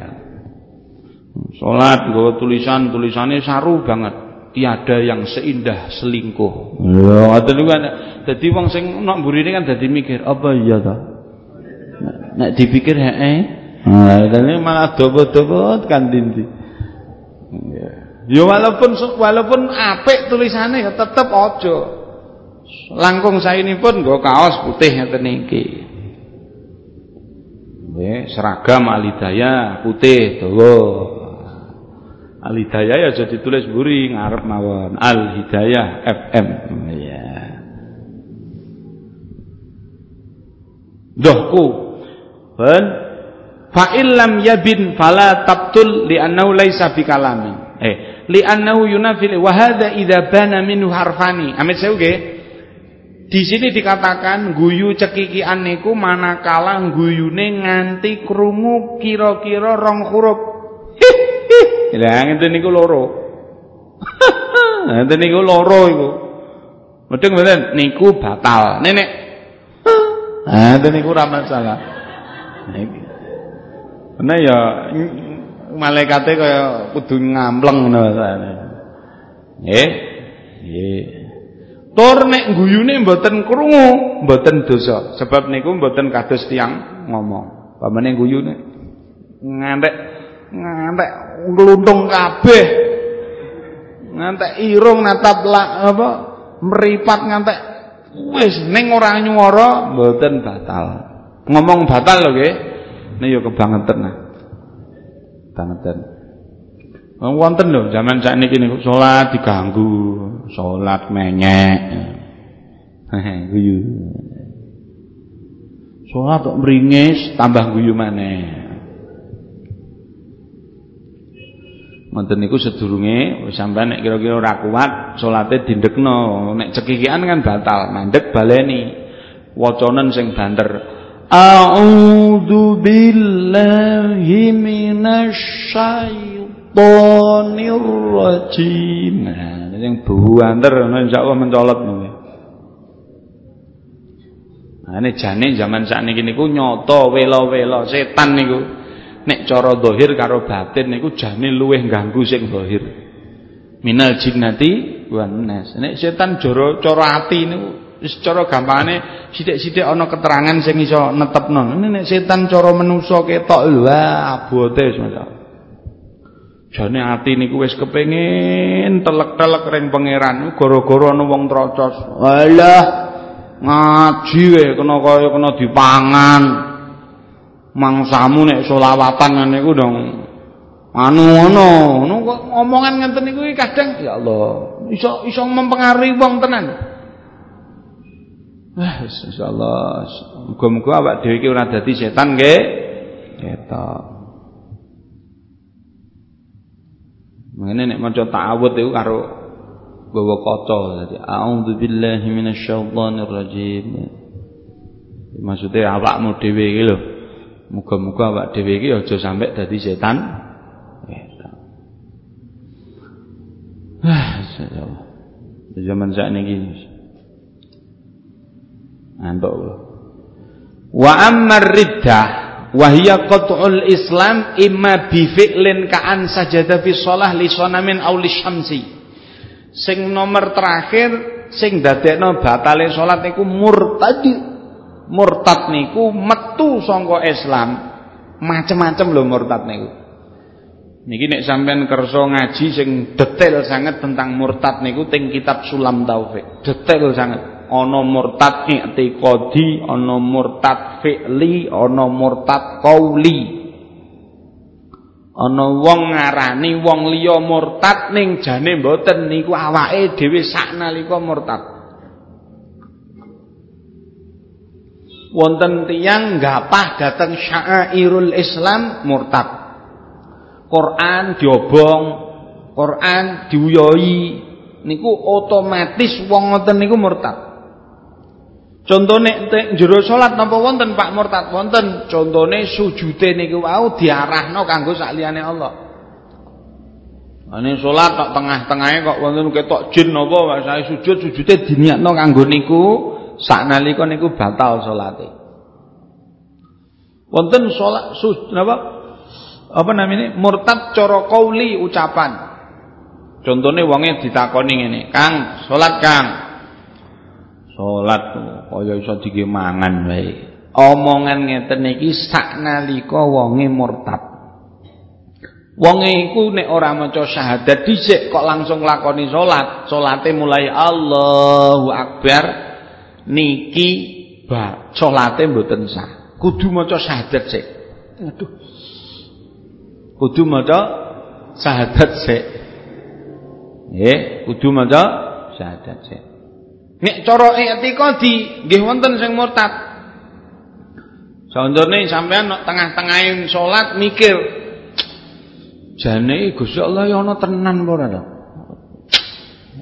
Salat nggawa tulisan, tulisannya saru banget. Tiada yang seindah selingkuh. Lho, ngoten niku kan dadi wong sing nek mburine kan dadi mikir, apa iya ta? Nek dipikir heeh. Nah, ini malah dobot-dobot kan dinti. Ya walaupun walaupun apik tulisannya ya tetep aja. Langkung pun nggo kaos putih ngeten iki. Nggih, seragam alidaya putih dawa. Alidaya ya jadi tulis buri ngarep mawon Al Hidayah FM. Ya. Dohku. Ben fa illam yabin fala tabtul li annahu laisa bikalamin. Eh, li annahu yunafil wa hadha idza bana minhu harfani. Amit saya nggih. Di sini dikatakan guyu cekikian niku manakala guyune nganti krungu kira-kira rong huruf. Lah ngene niku loro. Ngene niku loro iku. Medeng mboten niku batal. Nenek. Ah, ngene niku ora masalah. Nah ya malaikate kaya kudu ngampleng ngono Nggih. Nggih. Tur nek guyune mboten krungu, mboten dosa. Sebab niku mboten kados tiyang ngomong. Pamane guyune ngantek ngantek ngluntung kabeh. Ngantek irung natap la, apa meripat ngantek wis ning ora nyuwara mboten batal. Ngomong batal lho nggih. Ya kebangetan nah. Bangetan. Wonten lho zaman sakniki niku salat diganggu, salat menyek. Guyu. Salat kok mringis tambah guyu maneh. Wonten niku sedurunge sampean nek kira-kira ora kuat salate dindekno, nek cekikian kan batal, mandek baleni. Wacanen sing banter. A'udzu billahi minasy syaitonir rajim. Nah, yang buanter ngono insyaallah mencolot ngono. Nah, ini jane zaman sakniki niku nyoto wela-wela setan niku. Nek cara zahir karo batin niku jane luwih ganggu sing zahir. Minal jinnati wan nas. Nek setan jara cara ati niku wis cara gampangane sithik-sithik ana keterangan sing iso netepno. Nek setan cara manusa ketok lho abote wis. Jane ati niku wis kepengin telek-telek ring pangeran gara-gara ana wong trocos. Alah ngaji wae kena kaya kena dipangan. Mangsamu nek selawatan niku dong anu ngono, ngono omongan ngenten niku kadang ya Allah, iso iso mempengaruhi wong tenan. Wah, insyaallah muga-muga awak dhewe iki ora dadi setan nggih. Ketok. Mengene nek maca ta'awud iku karo gawa kaca dadi a'udzubillahi minasyaitonir rajim. Maksudnya awakmu dhewe iki lho. Muga-muga awak dhewe iki aja sampe dadi setan. Ah, zaman sakniki. Antuk wa ammar riddah wa hiya qat'ul islam imma bi fi'lin ka'an sajada fi shalah li sanamin aw syamsi. Sing nomor terakhir sing dadekno batale salat iku murtad murtad niku metu saka Islam macem-macem lho murtad niku Niki nek sampean kersa ngaji sing detail sangat tentang murtad niku teng kitab Sulam Taufik. Detail sangat. Ana murtad i'tiqadi, ana murtad fi'li, ana murtad qauli. Ana wong ngarani wong liya murtad ning jane mboten niku awake dhewe saknalika murtad. Wonten tiyang gapah dateng syairul Islam murtad. Quran diobong, Quran diuyoi, niku otomatis wong ngoten niku murtad. Contone nek jero salat napa wonten Pak murtad wonten, contone sujude niku wau diarahno kanggo sakliyane Allah. Ane salat tok tengah-tengahe kok wonten ketok jin napa saya sujud sujude diniatno kanggo niku saknalika niku batal salate. Wonten salat napa? Apa namanya? Murtad cara ucapan. Contohnya wonge ditakoni ngene Kang salat Kang. Salat kaya iso dige mangan wae. Omongan ngeten iki saknalika wonge murtad. Wonge iku nek ora maca syahadat dhisik kok langsung lakoni salat salate mulai Allahu akbar niki ba salate mboten sah kudu maca syahadat sik aduh kudu maca syahadat sik. Nggih, kudu maca syahadat sik. Nek cara i'tiqadi nggih wonten sing murtad. Contohnya sampean nok tengah-tengahin salat mikir jane Gusti Allah ya ana tenan apa ora to?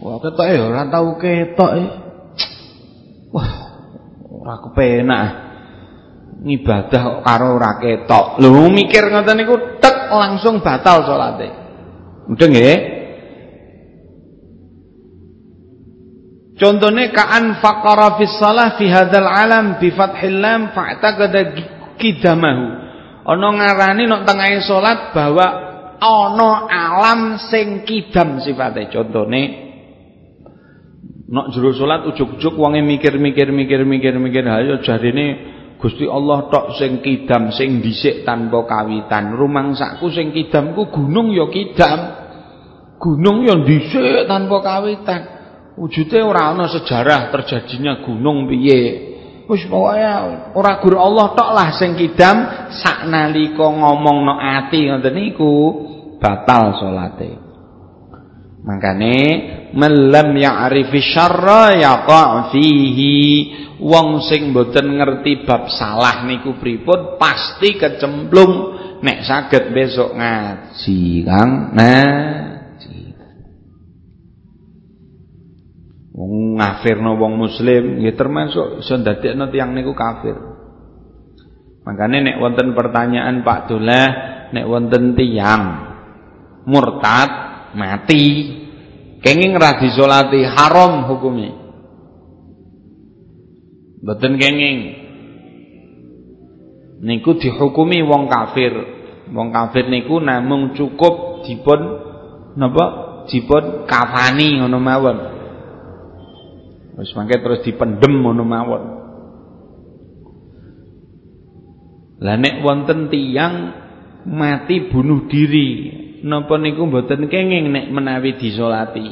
Wah ketoke ora tau ketok e. Wah ora kepenak ngibadah karo ora ketok. Lho mikir ngoten niku tek langsung batal salate. Mudeng nggih? Contohnya ka'an faqara fis salah fi hadzal alam bi fathil lam fa'taqada kidamahu. Ana ngarani nek tengahe salat bahwa ana alam sing kidam sifate. Contone nek jero salat ujug-ujug wonge mikir-mikir mikir-mikir mikir ayo jarine Gusti Allah tok sing kidam sing dhisik tanpa kawitan. Rumangsaku sing kidamku gunung ya kidam. Gunung ya dhisik tanpa kawitan. Wujude ora ana sejarah terjadinya gunung piye. Wis pokoke ora Gur Allah tok lah sing kidam saknalika ngomongno ati ngoten niku batal salate. Makane melam ya'rifi syarra yaqa' fihi. Wong sing mboten ngerti bab salah niku pripun pasti kecemplung nek saged besok ngaji Kang. Ngaji. Wong ngafirno wong muslim nggih termasuk iso ndadekno tiyang niku kafir. Makane nek wonten pertanyaan Pak Dullah nek wonten tiyang murtad mati kenging ra disolati haram hukumnya Mboten kenging. Niku dihukumi wong kafir. Wong kafir niku namung cukup dipun napa? Dipun kafani ngono mawon. Wis mangke terus dipendem ngono mawon. Lah nek wonten tiyang mati bunuh diri, napa niku mboten kenging nek menawi disolati.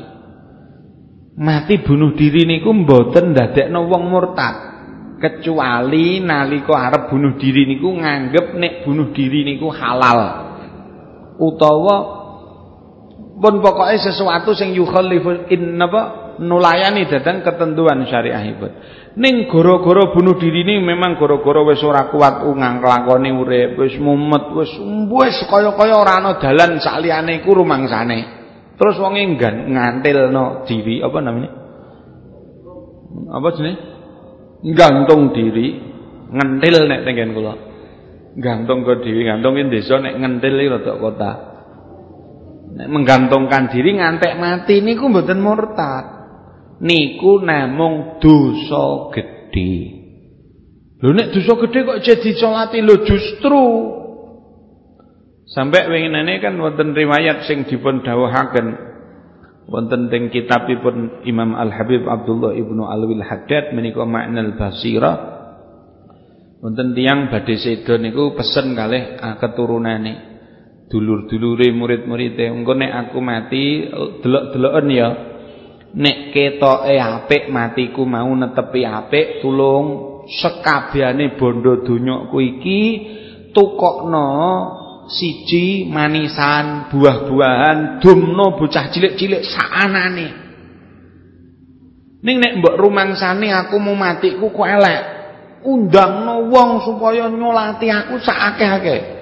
Mati bunuh diri niku mboten ndadekno wong murtad. kecuali nalika arep bunuh diri niku nganggep nek bunuh diri niku halal utawa pun pokoknya sesuatu sing yukhalifu in napa nulayani datang ketentuan syariahipun ning gara-gara bunuh diri ini memang gara-gara wis ora kuat ungang kelakone urip wis mumet wis wis kaya-kaya ora ana dalan saliyane iku rumangsane. Terus wonge ngantilno diri apa namanya? Apa jenenge? Gantung diri ngentil nek tengen kula. Gantung ke diri gantung ing desa nek ngentil iki kota nek menggantungkan diri ngantek mati niku mboten murtad niku namung dosa gedhe. Lho nek dosa gedhe kok jadi salati lho justru. Sampai winginane kan wonten riwayat sing dipun dawuhaken. Wonten teng kitabipun Imam Al Habib Abdullah Ibnu Alwil Haddad menika maknal basira wonten tiyang badhe sedo niku pesen kalih keturunane. Dulur-dulure murid-muride engko nek aku mati delok-deloken ya nek ketoke apik matiku mau netepi apik tulung sekabehane bondo donyakku iki tukokno siji manisan, buah-buahan, dumno bocah cilik-cilik saanane. Ning nek mbok rumangsane aku mau matiku ku elek. Undangno wong supaya nyolati aku sakake-ake.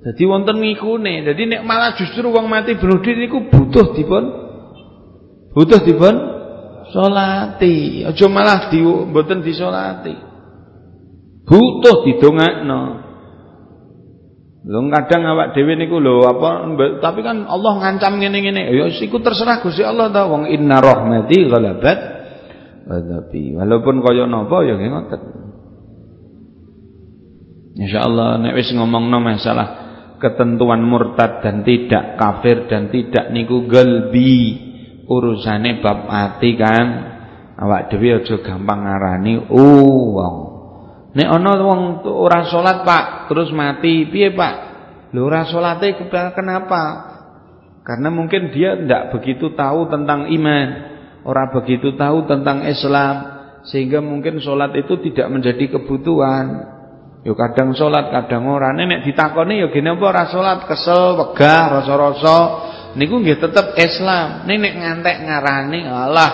Jadi wonten ngikune. Jadi nek malah justru wong mati bunuh diri niku butuh dipun butuh dipun salati. Aja malah di mboten disolati. Butuh didongakno. Lho kadang awak dhewe niku lho apa tapi kan Allah ngancam ngene-ngene. Ya iku terserah Gusti Allah ta wong inna rahmati ghalabat ghadabi. Walaupun kaya napa ya ngoten. Insyaallah nek wis ngomongno masalah ketentuan murtad dan tidak kafir dan tidak niku galbi urusane bab ati kan awak dhewe aja gampang ngarani oh wong Nek ana wong ora salat, Pak, terus mati, piye, Pak? Lho ora salate kenapa? Karena mungkin dia tidak begitu tahu tentang iman, ora begitu tahu tentang Islam, sehingga mungkin salat itu tidak menjadi kebutuhan. Yo kadang salat, kadang ora. Nek ditakoni yo gene apa ora salat, kesel, wegah, rasa-rasa, niku nggih tetep Islam. Nek ngantek ngarani, Allah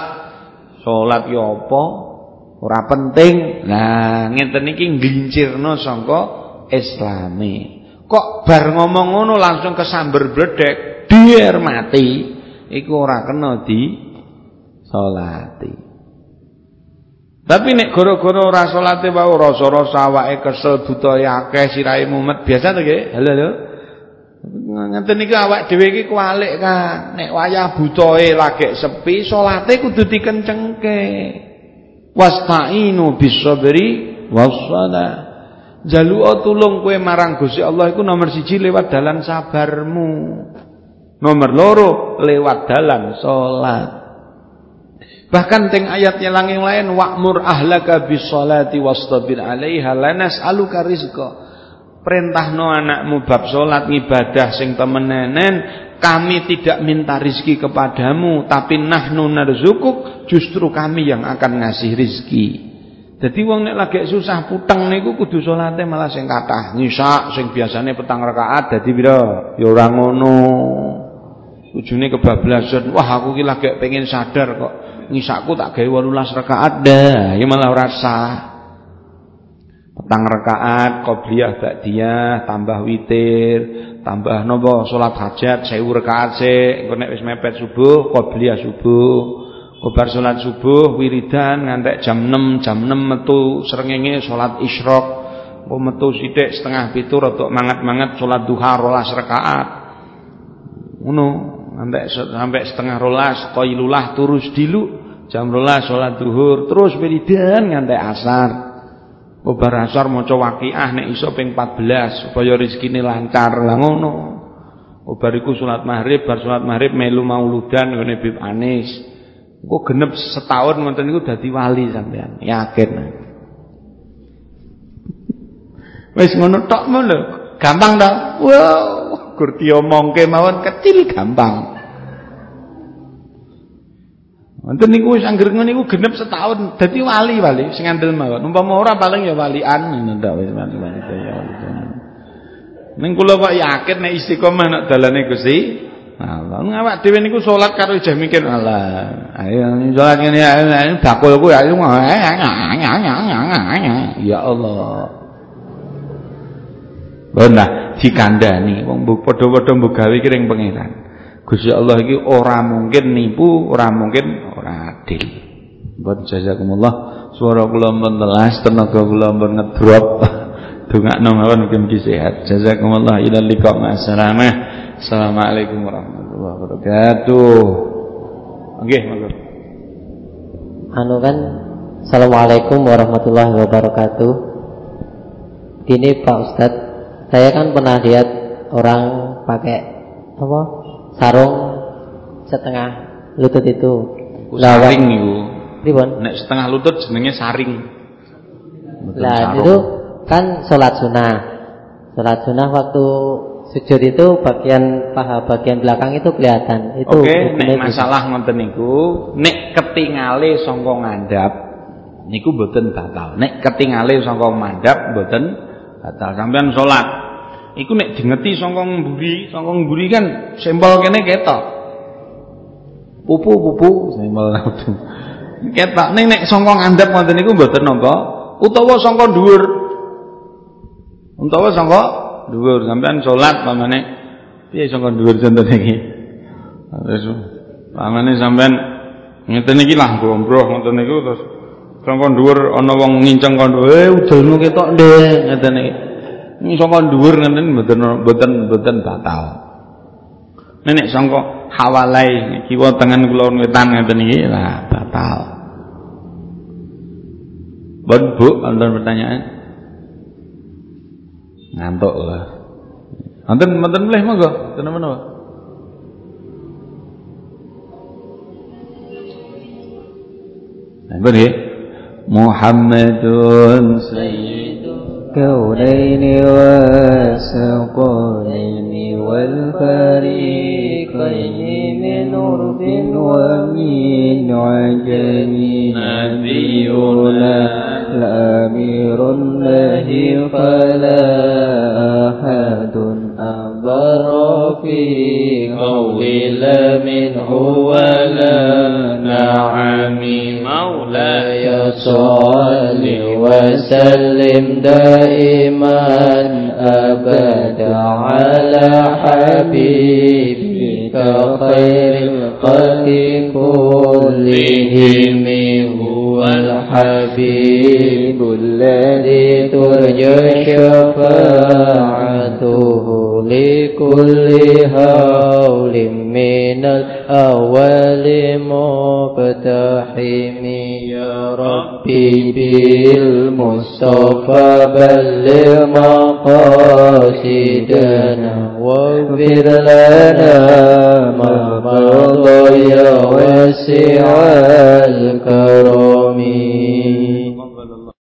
salat yo apa? ora penting. Nah, ngenten iki nglincirno sangka islami. Kok bar ngomong ngono langsung kesamber bledek, dier mati. Iku ora kena di salati. Tapi nek gara-gara ora salate wae rasa-rasa awake kesel buta akeh sirahe mumet biasa to nggih. Halo lho. Ngenten iki awak dhewe iki kualik kan. Nek wayah butae lagi sepi salate kudu dikencengke. Wasta'inu bisabri wassalah. Jaluk tulung kowe marang Gusti Allah iku nomor siji lewat dalan sabarmu. Nomor loro lewat dalan salat. Bahkan teng ayat yang lain wa'mur ahlaka bisolati wastabir 'alaiha lanas'aluka rizqa. Perintahno anakmu bab salat ngibadah sing temenenen kami tidak minta rizki kepadamu tapi nahnu narzukuk justru kami yang akan ngasih rizki. Jadi wong nek lagi susah puteng niku kudu salate malah sing kathah ngisak sing biasane petang rakaat dadi pira? Ya ora ngono. Ujune kebablasan wah aku ki lagi pengen sadar kok ngisakku tak gawe 18 rakaat dah. Ya malah ora sah. Petang rakaat qobliyah ba'diyah tambah witir tambah nopo salat hajat 1000 rakaat sik. Engko nek wis mepet subuh qobliyah subuh. Kobar salat subuh wiridan ngantek jam 6 jam 6 metu srengenge salat isyraq engko metu sithik setengah pitu rada mangat-mangat salat duha 12 rakaat. Ngono ngantek sampai setengah rolas qailulah terus dilu jam rolas salat duhur terus wiridan ngantek asar Oh bar asar maca waqiah nek iso ping 14 supaya rezekine lancar. Lah ngono. Oh bariku salat maghrib, bar salat maghrib melu mauludan ngene Bib Anis. Engko genep setahun ngoten niku dadi wali sampean. Yakin. Wis ngono tok lho. Gampang ta? Wow, gur diomongke mawon kecil gampang. Wonten niku wis anggere niku genep setahun dadi wali wali sing ngandel mawon. Umpama ora paling ya walian ngono tok wis wali-wali ya. Ning kula kok yakin nek istiqomah nek dalane Gusti Allah. Ngawak dhewe niku salat karo jam mikir Allah. Ayo salat ngene ya bakulku ya ya Allah. Nah, dikandani wong padha-padha mbok gawe ki ring pangeran. Gusti Allah iki ora mungkin nipu, ora mungkin ora adil. Mbon jazakumullah. Suara kula mbon telas, tenaga kula mbon ngedrop. Dongakno mawon mugi sehat. Jazakumullah ila liqa ma'assalamah. Assalamualaikum warahmatullahi wabarakatuh. Nggih, monggo. Anu kan Assalamualaikum warahmatullahi wabarakatuh. Gini Pak Ustadz, saya kan pernah lihat orang pakai apa? Sarung setengah lutut itu. Saring niku. Pripun? Nek setengah lutut jenenge saring. Lah itu kan sholat sunnah. Sholat sunnah waktu sujud itu bagian paha bagian belakang itu kelihatan. Itu Oke, okay, nek masalah ngoten niku, nek ketingale sangka ngandhap niku mboten batal. Nek ketingale sangka mandhap mboten batal. Sampeyan salat iku nek dingeti sangka mburi, sangka mburi kan sempol kene ketok. Pupu-pupu sempol ketok. Ning nek sangka ngandhap ngoten niku mboten napa utawa sangka dhuwur. Utawa sangka dhuwur sampean salat pamane piye sangka dhuwur contoh iki. Terus pamane sampean ngeten iki lah gombroh ngoten niku terus sangka dhuwur ana wong nginceng kono eh udelmu ketok ndek ngeten iki. Sangka dhuwur ngeten mboten mboten mboten batal. Nenek sangka hawalai kiwa tengen kula wetan ngeten iki lah batal. Bon Bu, wonten pertanyaan? Ngantuk lah. Wonten wonten mleh monggo, wonten menapa? Nah, ya. محمد سيد الكونين والسقلين والفريقين من أرض ومن عجم نبينا الأمير الله فلا أحد أبر في قول منه ولا نعم مولاي صل وسلم دائما أبدا على حبيبك خير الخلق كلهم. هو الحبيب الذي ترجى شفاعته. لكل هول من الأول مقتحم يا ربي بالمصطفى بلغ مقاصدنا واغفر لنا ما مضى يا واسع الكرم.